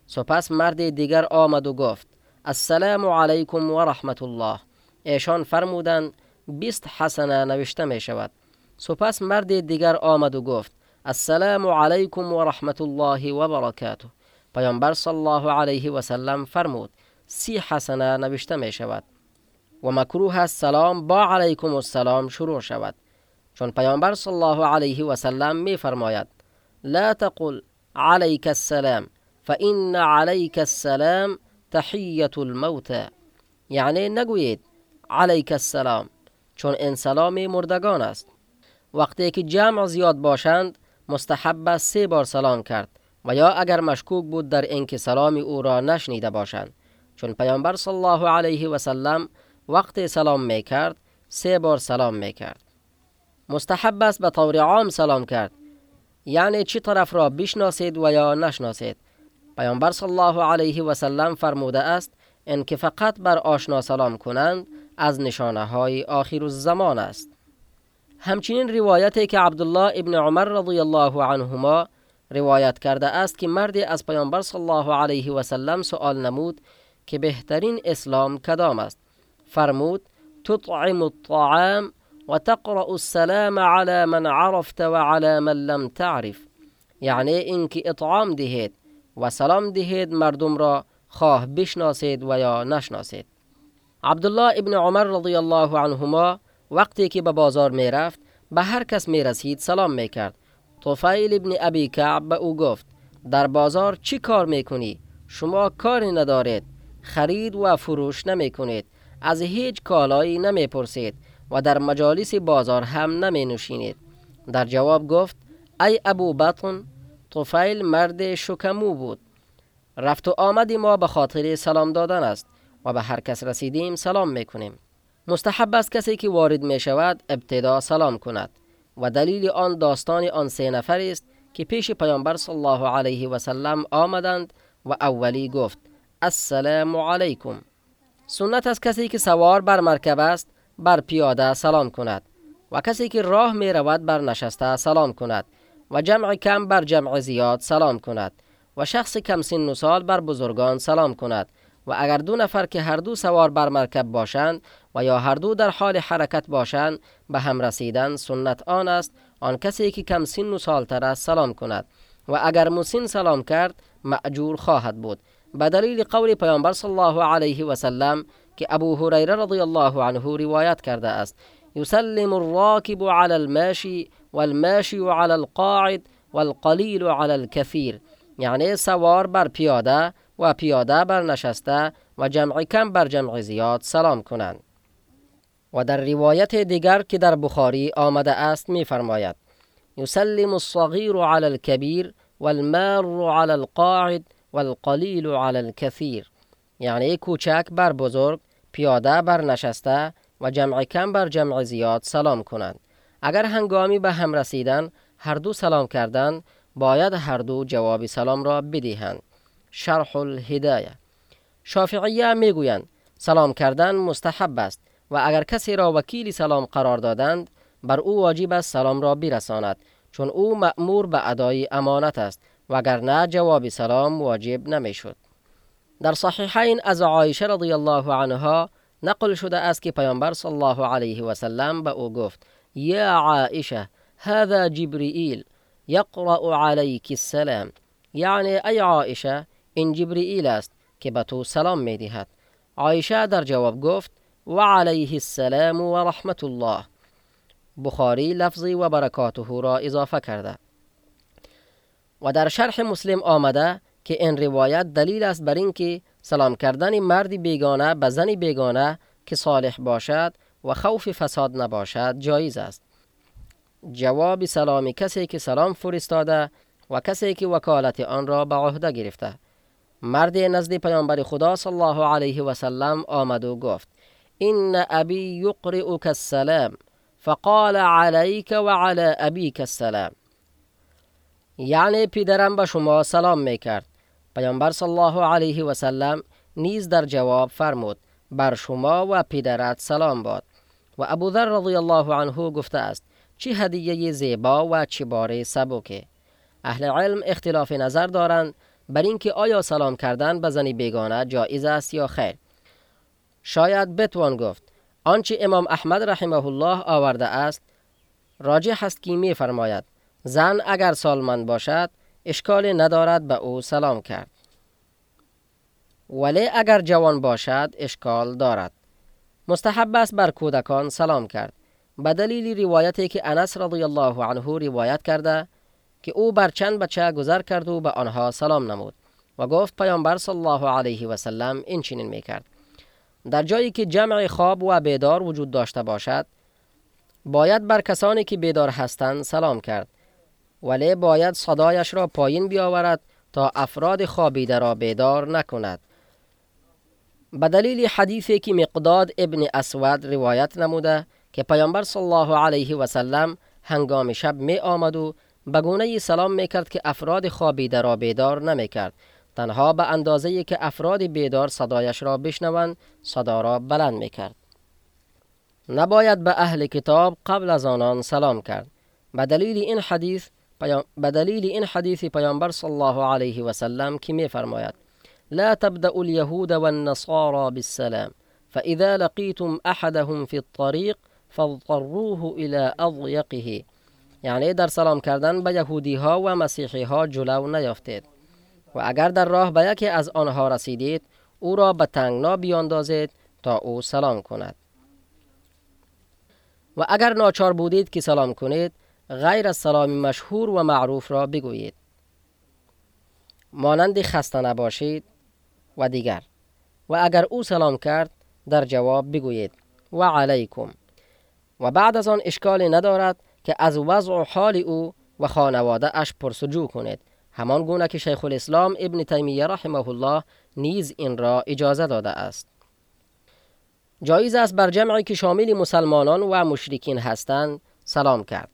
سپس مرد دیگر آمد و گفت السلام علیکم و رحمت الله ایشان فرمودند بیست حسنه نوشته می شود سپس مرد دیگر آمد و گفت السلام علیکم و رحمت الله و برکاته پیامبر صلی الله علیه و سلم فرمود سی حسنه نوشته می شود و مکروه است سلام با علیکم السلام شروع شود چون پیامبر صلی الله علیه و سلم می فرماید لا تقل علیک السلام فإن علیک السلام تحیت الموت. یعنی نگویید علیک السلام چون این سلام مردگان است. وقتی که جمع زیاد باشند مستحب است سه بار سلام کرد و یا اگر مشکوک بود در اینکه سلام او را نشنیده باشند. چون پیامبر صلی الله علیه و سلم وقتی سلام می کرد سه بار سلام می کرد مستحب است به طور عام سلام کرد. یعنی چی طرف را بشناسید و یا نشناسید؟ پیامبر صلی الله علیه و سلم فرموده است ان که فقط بر آشنا سلام کنند از نشانه های آخر الزمان است همچنین روایتی که عبدالله ابن عمر رضی الله عنهما روایت کرده است که مردی از پیامبر صلی الله علیه و سلم سوال نمود که بهترین اسلام کدام است فرمود تطعم الطعام و تقرأ السلام على من عرفت و على من لم تعرف یعنی اینکه اطعام دهید و سلام دهید مردم را خواه بشناسید و یا نشناسید. عبدالله ابن عمر رضی الله عنهما وقتی که به بازار می رفت به هر کس می رسید سلام می کرد طفیل ابن ابی کعب به او گفت در بازار چی کار می کنی؟ شما کاری ندارید. خرید و فروش نمی کنید از هیچ کالایی نمی پرسید و در مجالس بازار هم نمی نوشینید در جواب گفت ای ابو بطن طفیل مرد شکمو بود. رفت و آمد ما به خاطر سلام دادن است و به هر کس رسیدیم سلام می‌کنیم. مستحب است کسی که وارد می شود ابتدا سلام کند و دلیل آن داستان آن سه نفر است که پیش پیامبر صلی الله علیه و سلم آمدند و اولی گفت السلام علیکم. سنت از کسی که سوار بر مرکب است بر پیاده سلام کند و کسی که راه می رود بر نشسته سلام کند. و جمع کم بر جمع زیاد سلام کند و شخص کم سن و سال بر بزرگان سلام کند و اگر دو نفر که هر دو سوار بر مرکب باشند و یا هر دو در حال حرکت باشند به هم رسیدن سنت آن است آن کسی که کم سن و سالتر است سلام کند. و اگر مسن سلام کرد معجور خواهد بود. به دلیل قول پیامبر صلی الله علیه و سلم که ابو هریره رضی الله عنه روایت کرده است. يسلم الراكب على الماشي والماشي على القاعد والقلیل على الكثير. یعنی سوار بر پیاده و پیاده بر نشسته و جمع کم بر جمع زیاد سلام کنند. و در روایت دیگر که در بخاری آمده است می فرماید یسلم الصغیر على الكبیر والمار على القاعد والقلیل على الكثیر یعنی کوچک بر بزرگ پیاده بر نشسته و جمع کم بر جمع زیاد سلام کنند. اگر هنگامی به هم رسیدن هر دو سلام کردن باید هر دو جواب سلام را بدهند. شرح الهدایه شافعیه می‌گویند سلام کردن مستحب است و اگر کسی را وکیل سلام قرار دادند بر او واجب است سلام را برساند چون او مأمور به ادای امانت است وگرنه جواب سلام واجب نمی‌شد. در صحیحین از عایشه رضی الله عنها نقل شده است که پیامبر صلی الله علیه و سلم به او گفت یا عایشه هذا جبرئیل یقرأ علیک السلام. یعنی ای عایشه این جبرئیل است که به تو سلام می دهد عایشه در جواب گفت و علیه السلام و رحمت الله. بخاری لفظی و برکاته را اضافه کرده. و در شرح مسلم آمده که این روایت دلیل است بر اینکه سلام کردن مرد بیگانه به زن بیگانه که صالح باشد و خوف فساد نباشد جایز است. جواب سلام کسی که سلام فرستاده و کسی که وکالت آن را به عهده گرفته. مرد نزد پیامبر خدا صلی الله علیه و سلم آمد و گفت این ابی یقرئک السلام فقال علیک و علی ابیک السلام. یعنی پدرم به شما سلام می‌کرد. پیامبر صلی الله علیه و سلم نیز در جواب فرمود بر شما و پدرت سلام باد. و ابو ذر رضی الله عنه گفته است چه هدیه زیبا و چه باره سبکه. اهل علم اختلاف نظر دارند بر اینکه آیا سلام کردن به زنی بیگانه جایز است یا خیر. شاید بتوان گفت آنچه امام احمد رحمه الله آورده است راجح است که می فرماید زن اگر سالمند باشد اشکال ندارد به او سلام کرد. ولی اگر جوان باشد اشکال دارد. مستحب است بر کودکان سلام کرد. به دلیل روایتی که انس رضی الله عنه روایت کرده که او بر چند بچه گذر کرد و به آنها سلام نمود و گفت پیامبر صلی الله علیه و سلم این چنین می‌کرد. در جایی که جمع خواب و بیدار وجود داشته باشد باید بر کسانی که بیدار هستند سلام کرد. ولی باید صدایش را پایین بیاورد تا افراد خوابیده را بیدار نکند. به دلیل حدیثی که مقداد ابن اسود روایت نموده که پیامبر صلی الله علیه و سلم هنگام شب می آمد و به گونه سلام می کرد که افراد خوابیده را بیدار نمی کرد. تنها به اندازه که افراد بیدار صدایش را بشنوند صدا را بلند می کرد. نباید به اهل کتاب قبل از آنان سلام کرد. به دلیل این حدیث به دلیل این حدیث پیامبر صلی الله علیه و سلم که می فرماید؟ لا تبدأ اليهود والنصارى بالسلام. فإذا لقيتم أحدهم في الطريق فاضطروه الى اضیقه یعنی در سلام کردن به یهودی ها و مسیحی ها جلو نیافتید. و اگر در راه به یکی از آنها رسیدید او را به تنگنا بیاندازید تا او سلام کند. و اگر ناچار بودید که سلام کنید غیر از سلام مشهور و معروف را بگویید. مانند خسته نباشید و دیگر. و اگر او سلام کرد در جواب بگویید و علیکم. و بعد از آن اشکالی ندارد که از وضع حال او و خانواده اش پرسجو کنید همان گونه که شیخ الاسلام ابن تیمیه رحمه الله نیز این را اجازه داده است. جایز است بر جمعی که شامل مسلمانان و مشرکین هستند سلام کرد.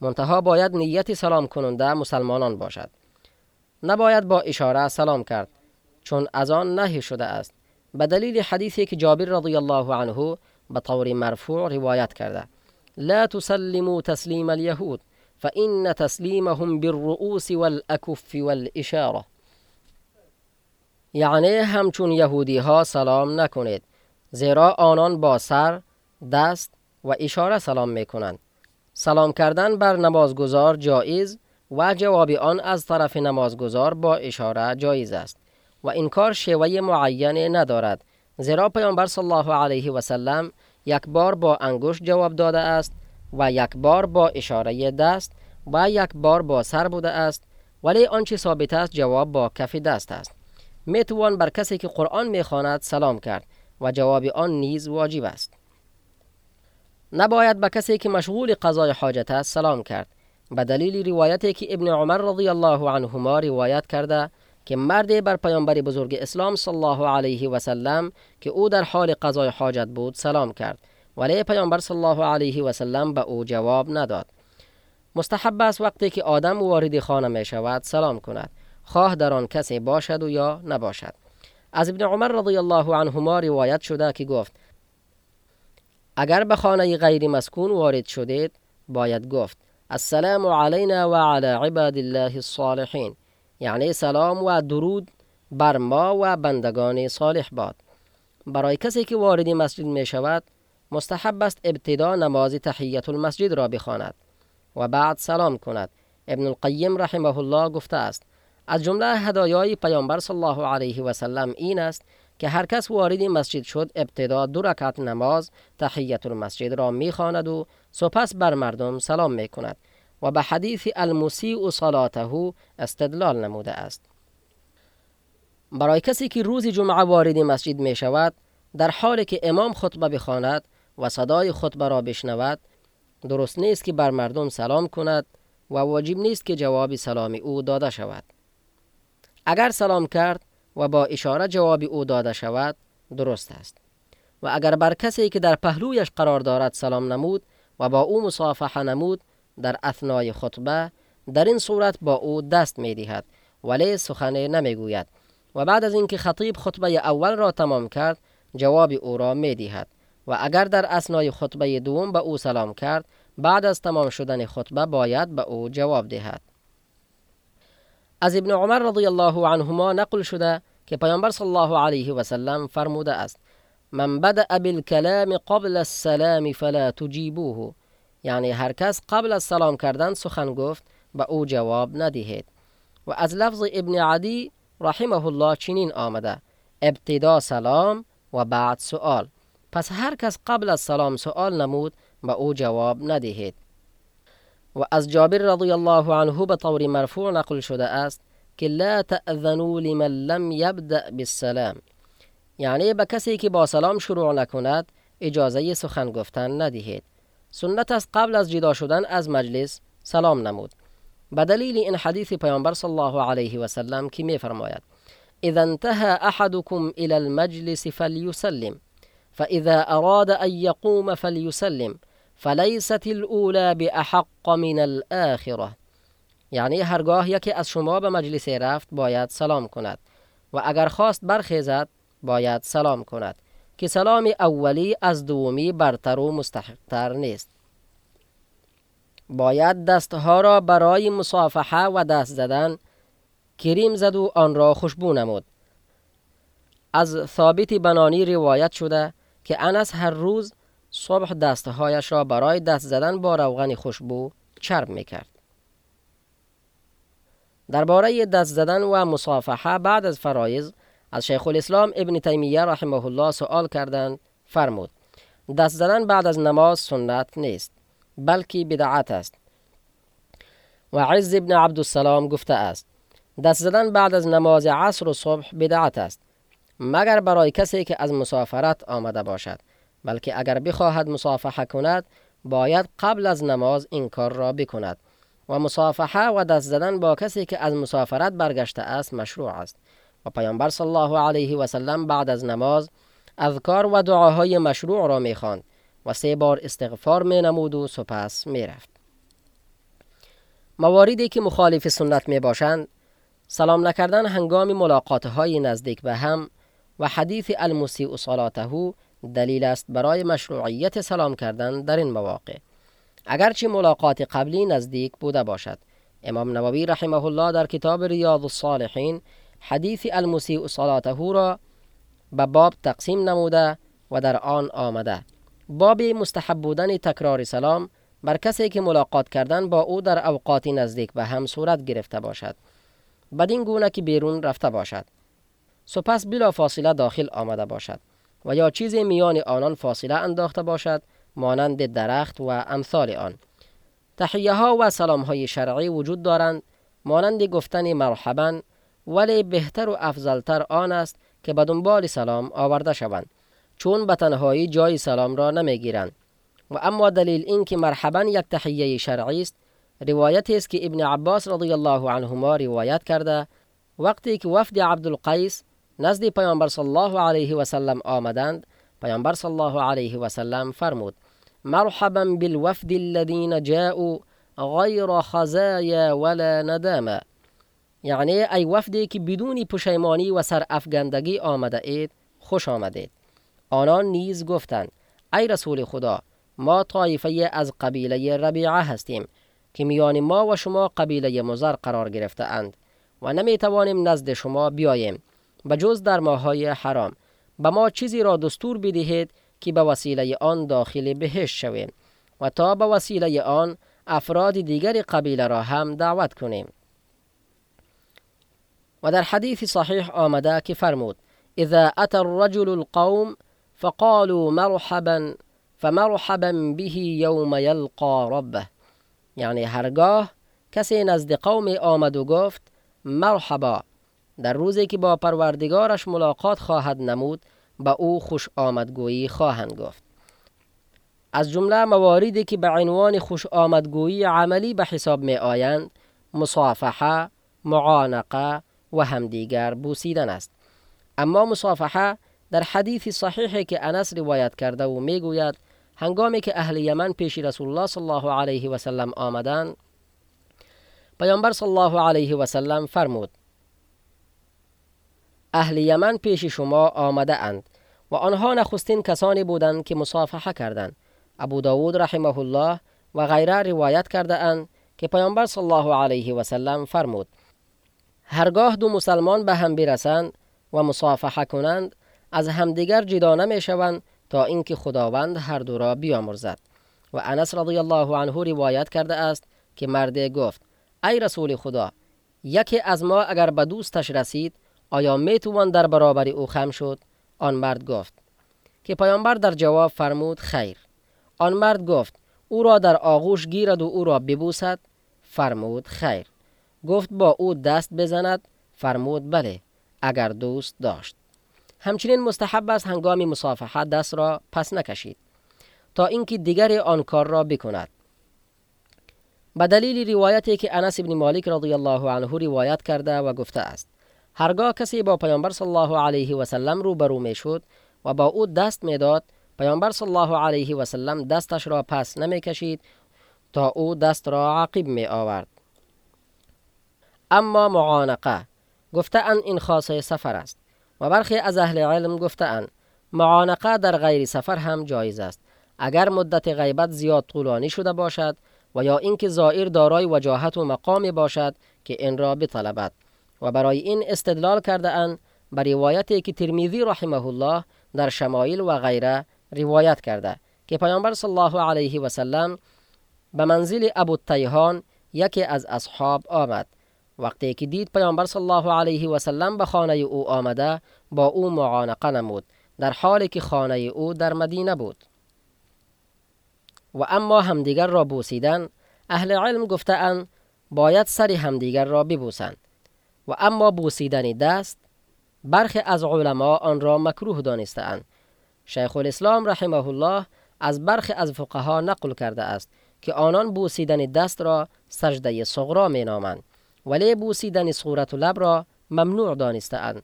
منتها باید نیت سلام کننده مسلمانان باشد. نباید با اشاره سلام کرد. چون از آن نهی شده است به دلیل حدیثی که جابر رضی الله عنه به طور مرفوع روایت کرده. لا تسلموا تسلیم اليهود فإن تسلیمهم بالرؤوس والأكف والإشاره یعنی همچون یهودی ها سلام نکنید زیرا آنان با سر دست و اشاره سلام می کنند سلام کردن بر نمازگزار جایز و جواب آن از طرف نمازگزار با اشاره جایز است. و این کار شیوه معینی ندارد. زیرا پیامبر صلی الله علیه و سلم یک بار با انگشت جواب داده است و یک بار با اشاره دست و یک بار با سر بوده است ولی آنچه ثابت است جواب با کف دست است. می توان بر کسی که قرآن می خواند سلام کرد و جواب آن نیز واجب است. نباید به کسی که مشغول قضای حاجت است سلام کرد. به دلیل روایتی که ابن عمر رضی الله عنهما روایت کرده که مرد بر پیامبر بزرگ اسلام صلی الله علیه و سلم که او در حال قضای حاجت بود سلام کرد. ولی پیامبر صلی الله علیه و سلم به او جواب نداد. مستحب است وقتی که آدم وارد خانه می شود سلام کند. خواه در آن کسی باشد و یا نباشد. از ابن عمر رضی الله عنهما روایت شده که گفت اگر به خانه غیر مسکون وارد شدید باید گفت السلام علینا و علی عباد الله الصالحین. یعنی سلام و درود بر ما و بندگان صالح باد. برای کسی که وارد مسجد می شود مستحب است ابتدا نماز تحیت المسجد را بخواند و بعد سلام کند. ابن القیم رحمه الله گفته است از جمله هدایای پیامبر صلی الله علیه و سلم این است که هر کس وارد مسجد شد ابتدا دو رکعت نماز تحیت المسجد را می‌خواند و سپس بر مردم سلام می کند و به حدیث المسیء صلاته استدلال نموده است. برای کسی که روز جمعه وارد مسجد می شود در حالی که امام خطبه بخواند و صدای خطبه را بشنود درست نیست که بر مردم سلام کند و واجب نیست که جواب سلام او داده شود. اگر سلام کرد و با اشاره جواب او داده شود درست است. و اگر بر کسی که در پهلویش قرار دارد سلام نمود و با او مصافحه نمود در اثنای خطبه در این صورت با او دست می دهد ولی سخنه نمی گوید و بعد از اینکه خطیب خطبه اول را تمام کرد جواب او را می دهد و اگر در اسنای خطبه دوم به او سلام کرد بعد از تمام شدن خطبه باید به او جواب دهد. از ابن عمر رضی الله عنهما نقل شده که پیامبر صلی الله علیه و سلم فرموده است من بدأ بالکلام قبل السلام فلا تجیبوه. یعنی هر کس قبل از سلام کردن سخن گفت به او جواب ندهید. و از لفظ ابن عدی رحمه الله چنین آمده ابتدا سلام و بعد سؤال. پس هر کس قبل از سلام سؤال نمود به او جواب ندهید. و از جابر رضی الله عنه به طور مرفوع نقل شده است که لا تأذنوا لمن لم یبدأ بالسلام. یعنی به کسی که با سلام شروع نکند اجازه سخن گفتن ندهید. سنت است قبل از جدا شدن از مجلس سلام نمود. به دلیل این حدیث پیامبر صلی الله علیه و سلم که می فرماید اذا انتهى احدكم الى المجلس فليسلم فاذا اراد ان يقوم فليسلم فلیست الاولى باحق من الاخره یعنی هرگاه یکی از شما به مجلس رفت باید سلام کند. و اگر خواست برخیزد باید سلام کند. که سلام اولی از دومی برتر و مستحقتر نیست باید دستها را برای مصافحه و دست زدن کریم زد و آن را خوشبو نمود از ثابت بنانی روایت شده که انس هر روز صبح دستهایش را برای دست زدن با روغن خوشبو چرب می‌کرد. درباره دست زدن و مصافحه بعد از فرایز از شیخ الاسلام ابن تیمیه رحمه الله سوال کردند فرمود دست زدن بعد از نماز سنت نیست بلکه بدعت است. و عز ابن عبدالسلام گفته است دست زدن بعد از نماز عصر و صبح بدعت است مگر برای کسی که از مسافرت آمده باشد بلکه اگر بخواهد مصافحه کند باید قبل از نماز این کار را بکند. و مصافحه و دست زدن با کسی که از مسافرت برگشته است مشروع است. و پیامبر صلی الله علیه و سلم بعد از نماز اذکار و دعاهای مشروع را می‌خواند و سه بار استغفار می نمود و سپس می رفت. مواردی که مخالف سنت می باشند سلام نکردن هنگام ملاقات های نزدیک به هم و حدیث المسیء صلاته دلیل است برای مشروعیت سلام کردن در این مواقع اگرچه ملاقات قبلی نزدیک بوده باشد امام نووی رحمه الله در کتاب ریاض الصالحین حدیث المسیء صلاته را به باب تقسیم نموده و در آن آمده. باب مستحب بودن تکرار سلام بر کسی که ملاقات کردن با او در اوقات نزدیک به هم صورت گرفته باشد. بدین گونه که بیرون رفته باشد. سپس بلا فاصله داخل آمده باشد و یا چیزی میان آنان فاصله انداخته باشد مانند درخت و امثال آن. تحیه ها و سلام های شرعی وجود دارند مانند گفتن مرحبا ولی بهتر و افضلتر آن است که به دنبال سلام آورده شوند چون به تنهایی جای سلام را نمی‌گیرند. و اما دلیل این که مرحبا یک تحیه شرعی است روایتی است که ابن عباس رضی الله عنهما روایت کرده وقتی که وفد عبدالقیس نزد پیامبر صلی الله علیه و سلم آمدند پیامبر صلی الله علیه و سلم فرمود مرحبا بالوفد الذين جاءوا غیر خزایا ولا ندامه یعنی ای وفدی که بدون پشیمانی و سر افگندگی آمده اید خوش آمدید. آنان نیز گفتند ای رسول خدا ما طایفه از قبیله ربیعه هستیم که میان ما و شما قبیله مزر قرار گرفته اند و نمی توانیم نزد شما بیاییم به جز در ماهای حرام به ما چیزی را دستور بدهید که به وسیله آن داخل بهش شویم و تا به وسیله آن افراد دیگر قبیله را هم دعوت کنیم. و در حدیث صحیح آمده که فرمود اذا اتى الرجل القوم فقالوا مرحبا فمرحبا به يوم يلقى ربه. یعنی هرگاه کسی نزد قوم آمد و گفت مرحبا. در روزی که با پروردگارش ملاقات خواهد نمود به او خوش آمدگویی خواهند گفت. از جمله مواردی که به عنوان خوش آمدگویی عملی به حساب می آیند مصافحه، معانقه و همدیگر بوسیدن است. اما مصافحه در حدیث صحیحی که انس روایت کرده و می‌گوید هنگامی که اهل یمن پیش رسول الله صلی الله علیه و سلم آمدند پیامبر صلی الله علیه و سلم فرمود اهل یمن پیش شما آمده اند و آنها نخستین کسانی بودند که مصافحه کردند. ابو داود رحمه الله و غیره روایت کرده اند که پیامبر صلی الله علیه و سلم فرمود هرگاه دو مسلمان به هم برسند و مصافحه کنند از همدیگر جدا نمی شوند تا اینکه خداوند هر دو را بیامرزد. و انس رضی الله عنه روایت کرده است که مرده گفت ای رسول خدا یکی از ما اگر به دوستش رسید آیا می توان در برابر او خم شد؟ آن مرد گفت که پیامبر در جواب فرمود خیر. آن مرد گفت او را در آغوش گیرد و او را ببوسد. فرمود خیر. گفت با او دست بزند فرمود بله اگر دوست داشت. همچنین مستحب است هنگام مصافحه دست را پس نکشید تا اینکه دیگر آن کار را بکند. به دلیل روایتی که انس ابن مالک رضی الله عنه روایت کرده و گفته است هرگاه کسی با پیامبر صلی الله علیه و سلم روبرو می شد و با او دست می‌داد پیامبر صلی الله علیه و سلم دستش را پس نمی کشید تا او دست را عقیب می آورد اما معانقه. گفته این خاصه سفر است. و برخی از اهل علم گفتهاند معانقه در غیر سفر هم جایز است. اگر مدت غیبت زیاد طولانی شده باشد و یا اینکه زائر دارای وجاهت و مقام باشد که این را بطلبد. و برای این استدلال کرده اند بر روایتی که ترمیذی رحمه الله در شمایل و غیره روایت کرده که پیامبر صلی الله علیه و سلم به منزل ابو تیهان یکی از اصحاب آمد. وقتی که دید پیامبر صلی الله علیه و سلم به خانه او آمده با او معانقه نمود در حالی که خانه او در مدینه بود و اما همدیگر را بوسیدن اهل علم گفتهاند باید سر همدیگر را ببوسند و اما بوسیدن دست برخی از علما آن را مکروه دانستهاند شیخ الاسلام رحمه الله از برخی از فقها نقل کرده است که آنان بوسیدن دست را سجده صغرا می نامند ولی بوسیدن صورت و لب را ممنوع دانستهاند.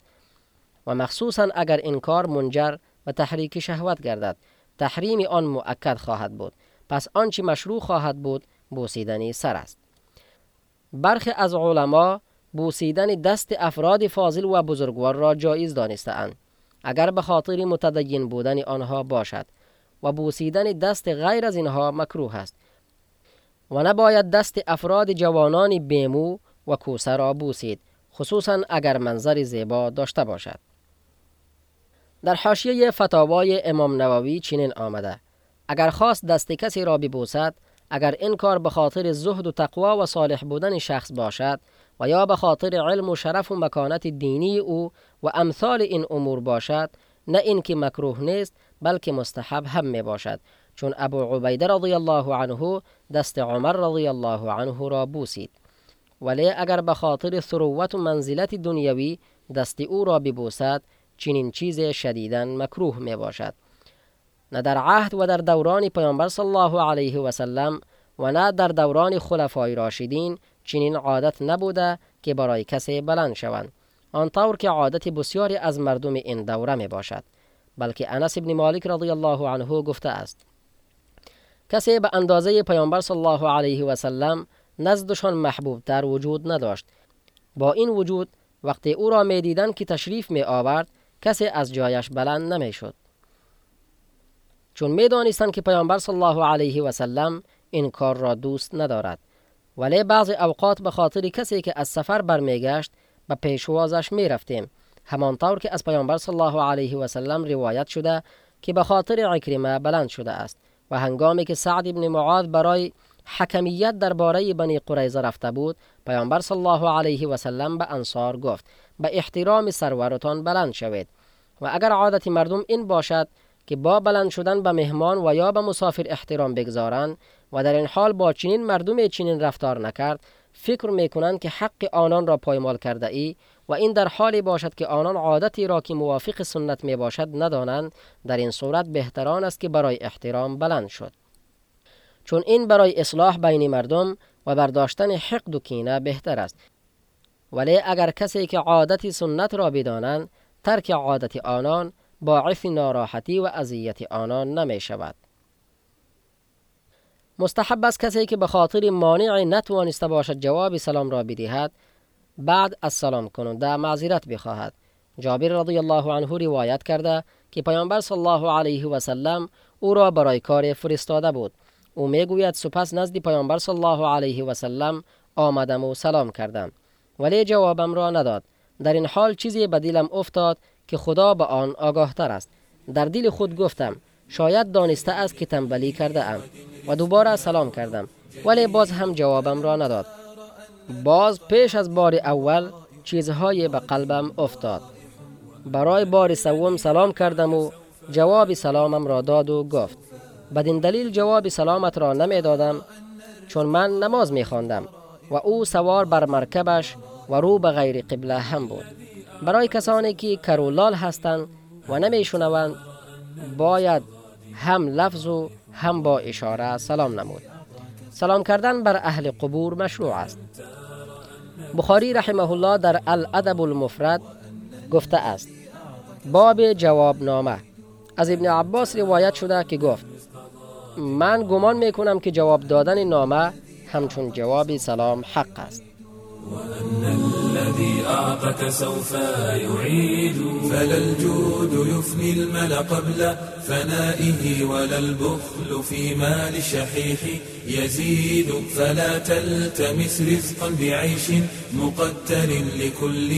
و مخصوصا اگر این کار منجر و تحریک شهوت گردد تحریم آن مؤکد خواهد بود. پس آنچه مشروع خواهد بود بوسیدن سر است. برخی از علما بوسیدن دست افراد فاضل و بزرگوار را جایز دانستهاند. اگر به خاطر متدین بودن آنها باشد و بوسیدن دست غیر از اینها مکروه است. و نباید دست افراد جوانان بیمو و کوسه را بوسید خصوصا اگر منظر زیبا داشته باشد. در حاشیه فتاوای امام نووی چنین آمده اگر خواست دست کسی را ببوسد اگر این کار به خاطر زهد و تقوا و صالح بودن شخص باشد و یا به خاطر علم و شرف و مکانت دینی او و امثال این امور باشد نه اینکه مکروه نیست بلکه مستحب هم می باشد چون ابو عبیده رضی الله عنه دست عمر رضی الله عنه را بوسید. ولی اگر به خاطر ثروت و منزلت دنیوی دست او را ببوسد چنین چیز شدیدا مکروه می باشد نه در عهد و در دوران پیامبر صلی الله علیه و سلم و نه در دوران خلفای راشدین چنین عادت نبوده که برای کسی بلند شوند. آنطور که عادت بسیاری از مردم این دوره می باشد بلکه انس ابن مالک رضی الله عنه گفته است. کسی به اندازه پیامبر صلی الله علیه و سلم نزدشان محبوب تر وجود نداشت. با این وجود وقتی او را می دیدن که تشریف می آورد کسی از جایش بلند نمی شد چون می دانستند که پیامبر صلی الله علیه و سلم این کار را دوست ندارد. ولی بعض اوقات به خاطر کسی که از سفر برمیگشت به پیشوازش می رفتیم همانطور که از پیامبر صلی الله علیه و سلم روایت شده که به خاطر عکرمه بلند شده است و هنگامی که سعد ابن معاذ برای حکمیت درباره بنی قریظه رفته بود پیامبر صلی الله علیه و سلم به انصار گفت به احترام سرورتان بلند شوید و اگر عادت مردم این باشد که با بلند شدن به مهمان و یا به مسافر احترام بگذارند و در این حال با چنین مردم چنین رفتار نکرد فکر می‌کنند که حق آنان را پایمال کرده ای و این در حالی باشد که آنان عادتی را که موافق سنت می باشد ندانند در این صورت بهتران است که برای احترام بلند شد. چون این برای اصلاح بین مردم و برداشتن حقد و کینه بهتر است. ولی اگر کسی که عادت سنت را بدانند ترک عادت آنان باعث ناراحتی و اذیت آنان نمی شود مستحب است کسی که به خاطر مانع نتوانسته باشد جواب سلام را بدهد بعد از سلام کننده معذرت بخواهد. جابر رضی الله عنه روایت کرده که پیامبر صلی الله علیه و سلم او را برای کار فرستاده بود. او می‌گوید سپس نزد پیامبر صلی الله علیه و سلم آمدم و سلام کردم. ولی جوابم را نداد. در این حال چیزی به دلم افتاد که خدا به آن آگاه تر است. در دل خود گفتم شاید دانسته است که تنبلی کرده ام و دوباره سلام کردم ولی باز هم جوابم را نداد. باز پیش از بار اول چیزهای به قلبم افتاد. برای بار سوم سلام کردم و جواب سلامم را داد و گفت بدین دلیل جواب سلامت را نمی دادم چون من نماز می خواندم و او سوار بر مرکبش و رو به غیر قبله هم بود. برای کسانی که کرولال هستند و نمی شنوند باید هم لفظ و هم با اشاره سلام نمود. سلام کردن بر اهل قبور مشروع است. بخاری رحمه الله در الادب المفرد گفته است باب جواب نامه از ابن عباس روایت شده که گفت من گمان می‌کنم که جواب دادن نامه همچون جواب سلام حق است. الذي أعطك سوف يعيد فلا يفني المل قبل فنائه ولا البخل في مال الشحيح يزيد فلا تلتمس رزقا بعيش مقتر لكل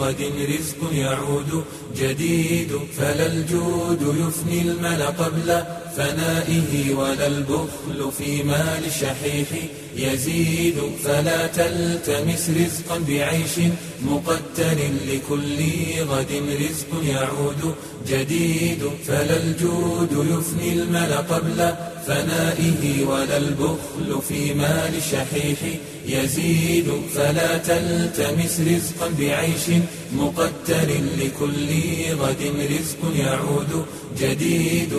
غد رزق يعود جديد فلا الجود يفني المل قبل فنائه ولا البخل في مال الشحيح يزيد فلا تلتمس رزقا بعيش مقتر لكل غد رزق يعود جديد. فلا الجود يفني المل قبل فنائه ولا البخل في مال الشحيح يزيد. فلا تلتمس رزقا بعيش مقتر لكل غد رزق يعود جديد.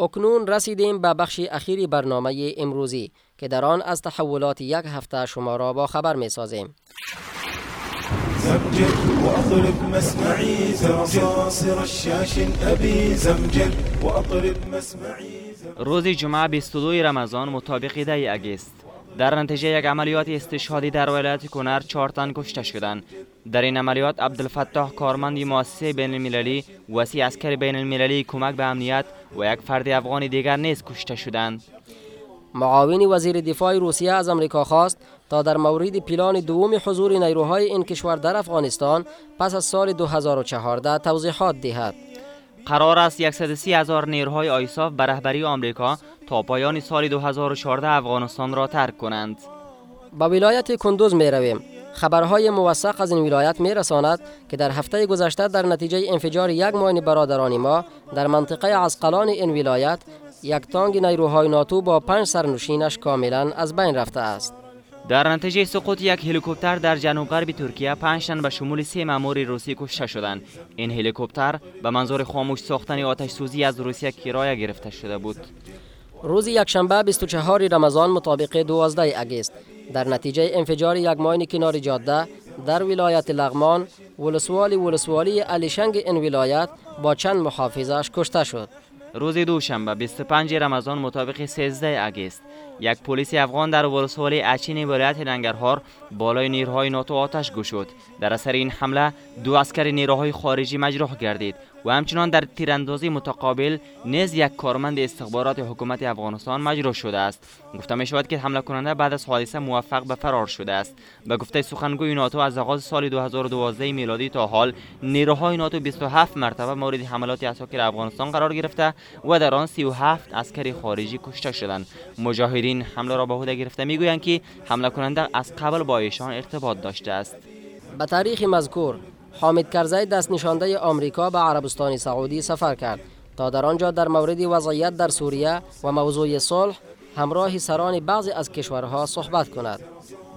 اکنون رسیدیم به بخش اخیری برنامه امروزی که در آن از تحولات یک هفته شما را با خبر می سازیم. زمجر وأطرب مسمعي زرصاصر الشاش أبي زمجر وأطرب مسمعي روز جمعه 22 رمضان مطابق ده اگست در نتیجه یک عملیات استشهادی در ولایت کنر چهار تن کشته شدند. در این عملیات عبدالفتاح کارمند مؤسسه بین المللی و سی عسکر بین المللی کمک به امنیت و یک فرد افغانی دیگر نیز کشته شدند. معاون وزیر دفاع روسیه از امریکا خواست تا در مورد پیلان دوم حضور نیروهای این کشور در افغانستان پس از سال 2014 توضیحات دهد. قرار است 130 هزار نیروهای آیساف به رهبری آمریکا تا پایان سال 2014 افغانستان را ترک کنند. با ولایت کندوز می رویم. خبرهای موثق از این ولایت می رساند که در هفته گذشته در نتیجه انفجار یک ماین برادران ما در منطقه عسقلان این ولایت یک تانگ نیروهای ناتو با پنج سرنشینش کاملا از بین رفته است. در نتیجه سقوط یک هلیکوپتر در جنوب غرب ترکیه پنج تن به شمول سه مامور روسی کشته شدند این هلیکوپتر به منظور خاموش ساختن آتش سوزی از روسیه کرایه گرفته شده بود روز یکشنبه 24 رمضان مطابق 12 اگست. در نتیجه انفجار یک ماین کنار جاده در ولایت لغمان ولسوالی ولسوالی علیشنگ این ولایت با چند محافظش کشته شد. روز دوشنبه 25 رمضان مطابق 13 اگست یک پلیس افغان در ولسوالی اچین ولایت ننگرهار بالای نیروهای ناتو آتش گشود. در اثر این حمله دو اسکر نیروهای خارجی مجروح گردید. و همچنان در تیراندازی متقابل نیز یک کارمند استخبارات حکومت افغانستان مجروح شده است. گفته می شود که حمله کننده بعد از حادثه موفق به فرار شده است. به گفته سخنگوی ناتو از آغاز سال 2012 میلادی تا حال نیروهای ناتو 27 مرتبه مورد حملات اساکر افغانستان قرار گرفته و در آن 37 عسکری خارجی کشته شدند. مجاهدین حمله را به عهده گرفته می‌گویند که حمله کننده از قبل با ایشان ارتباط داشته است. به تاریخ مذکور حامد کرزی دست نشانده آمریکا به عربستان سعودی سفر کرد تا در آنجا در مورد وضعیت در سوریه و موضوع صلح همراه سران بعضی از کشورها صحبت کند.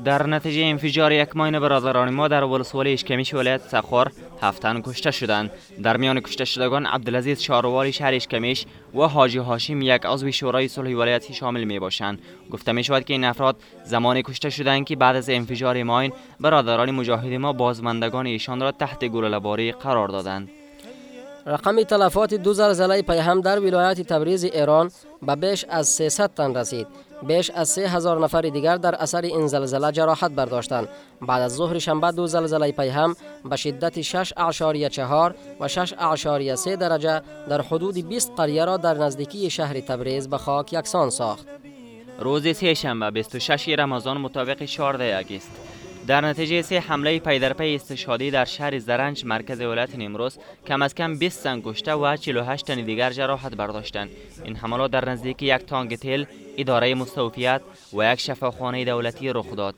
در نتیجه انفجار یک ماین برادران ما در ولسوالی اشکمیش ولایت سخور هفتن کشته شدند در میان کشته شدگان عبدالعزیز شاروالی شهر اشکمیش و حاجی هاشم یک عضو شورای صلح ولایتی شامل می باشند گفته می شود که این افراد زمان کشته شدند که بعد از انفجار ماین برادران مجاهد ما بازماندگان ایشان را تحت گلوله قرار دادند رقم تلفات دو زلزله پیهم در ولایت تبریز ایران به بیش از 300 تن رسید بیش از 3000 نفر دیگر در اثر این زلزله جراحت برداشتند. بعد از ظهر شنبه دو زلزله پیهم به شدت 6.4 و 6.3 درجه در حدود 20 قریه را در نزدیکی شهر تبریز به خاک یکسان ساخت. روز سه شنبه 26 رمضان مطابق 14 اگست. در نتیجه سه حمله پی در استشهادی در شهر زرنج مرکز ولایت نیمروز کم از کم 20 زن کشته و 48 تن دیگر جراحت برداشتند. این حملات در نزدیک یک تانک تل اداره مستوفیت و یک شفاخانه دولتی رخ داد.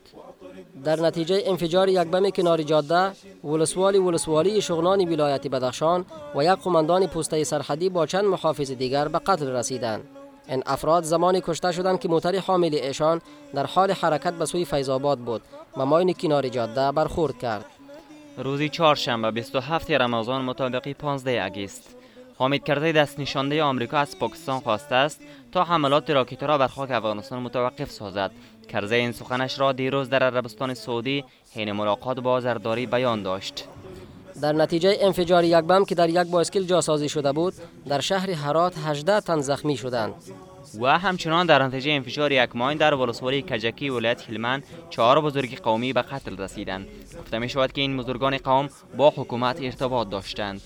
در نتیجه انفجار یک بم کنار جاده ولسوالی ولسوالی شغنان ولایت بدخشان و یک قماندان پوسته سرحدی با چند محافظ دیگر به قتل رسیدند. این افراد زمانی کشته شدند که موتر حامل ایشان در حال حرکت به سوی فیضآباد بود. و ماین کنار جاده برخورد کرد. روزی چهارشنبه 27 رمضان مطابق 15 اگست. حامد کرزی دست نشانده آمریکا از پاکستان خواسته است تا حملات راکت را بر خاک افغانستان متوقف سازد. کرزی این سخنش را دیروز در عربستان سعودی حین ملاقات با زرداری بیان داشت. در نتیجه انفجار یک بم که در یک بایسکل جاسازی شده بود در شهر هرات 18 تن زخمی شدند. و همچنان در نتیجه انفجار یک ماین در ولسوالی کجکی ولایت هلمند چهار بزرگ قومی به قتل رسیدند. گفته می شود که این بزرگان قوم با حکومت ارتباط داشتند.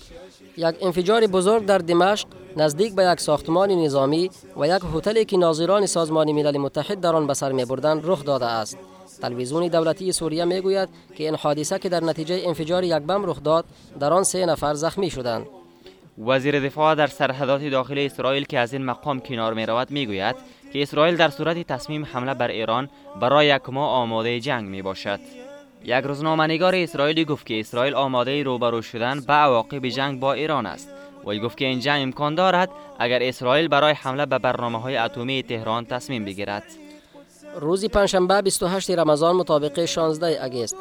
یک انفجار بزرگ در دمشق نزدیک به یک ساختمان نظامی و یک هتلی که ناظران سازمان ملل متحد در آن به سر میبردند رخ داده است. تلویزیون دولتی سوریه می‌گوید که این حادثه که در نتیجه انفجار یک بم رخ داد در آن سه نفر زخمی شدند وزیر دفاع در سرحدات داخل اسرائیل که از این مقام کنار می رود می گوید که اسرائیل در صورت تصمیم حمله بر ایران برای یک ماه آماده جنگ می باشد. یک روزنامه‌نگار اسرائیلی گفت که اسرائیل آماده روبرو شدن به عواقب جنگ با ایران است. وی گفت که این جنگ امکان دارد اگر اسرائیل برای حمله به برنامه های اتمی تهران تصمیم بگیرد. روز پنجشنبه 28 رمضان مطابق 16 اگست.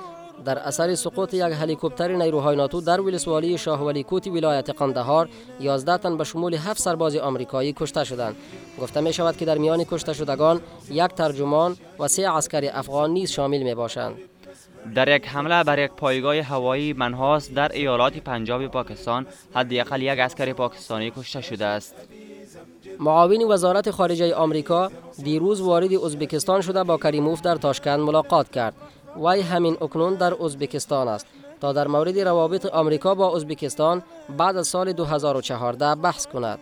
در اثر سقوط یک هلیکوپتر نیروهای ناتو در ولسوالی شاه ولی کوتی ولایت قندهار 11 تن به شمول 7 سرباز آمریکایی کشته شدند. گفته می شود که در میان کشته شدگان یک ترجمان و سه عسکر افغان نیز شامل می باشند در یک حمله بر یک پایگاه هوایی منحاس در ایالات پنجاب پاکستان حداقل یک عسکر معاون وزارت خارجه آمریکا دیروز وارد ازبکستان شده با کریموف در تاشکند ملاقات کرد. وی همین اکنون در ازبکستان است. تا در مورد روابط آمریکا با ازبکستان بعد از سال 2014 بحث کند.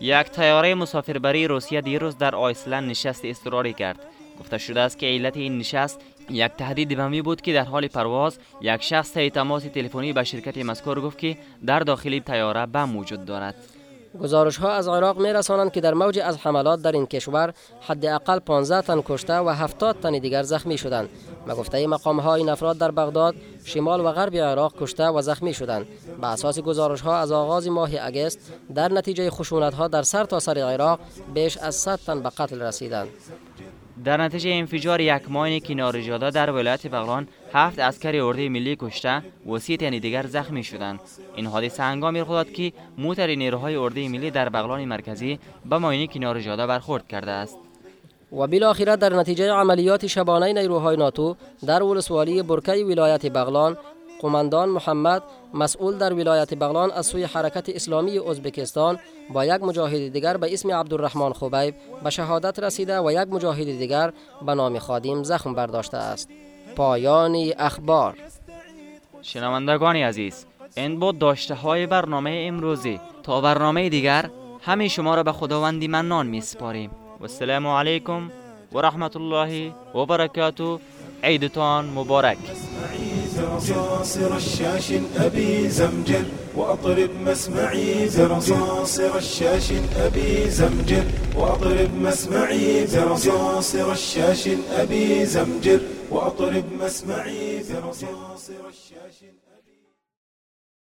یک تیاره مسافربری روسیه دیروز در آیسلند نشست اضطراری کرد. گفته شده است که علت این نشست یک تهدید بمی بود که در حال پرواز یک شخص تماس تلفنی به شرکت مذکور گفت که در داخل تیاره بم موجود دارد. گزارش ها از عراق می رسانند که در موج از حملات در این کشور حداقل 15 تن کشته و 70 تن دیگر زخمی شدند. و گفته مقام ها این افراد در بغداد، شمال و غرب عراق کشته و زخمی شدند. به اساس گزارش ها از آغاز ماه اگست در نتیجه خشونت ها در تا سر عراق بیش از 100 تن به قتل رسیدند. در نتیجه انفجار یک ماین کنار جاده در ولایت بغلان هفت عسکر اردوی ملی کشته و سی تن دیگر زخمی شدند. این حادثه هنگامی رخ داد که موتر نیروهای اردوی ملی در بغلان مرکزی به ماین کنار جاده برخورد کرده است. و بالاخره در نتیجه عملیات شبانه نیروهای ناتو در ولسوالی برکه ولایت بغلان قماندان محمد مسئول در ولایت بغلان از سوی حرکت اسلامی ازبکستان با یک مجاهد دیگر به اسم عبدالرحمن خوبیب به شهادت رسیده و یک مجاهد دیگر به نام خادم زخم برداشته است. پایان اخبار. شنوندگان عزیز این بود داشته های برنامه امروزی. تا برنامه دیگر همه شما را به خداوندی منان می سپاریم. و السلام علیکم و رحمت الله و برکاته. عیدتان مبارک. صراصير الشاش أبي زمجر وأطرب مسمعي برصاصر الشاش أبي زمجر وأطرب مسمعي برصاصر الشاش أبي زمجر وأطرب مسمعي برصاصر الشاش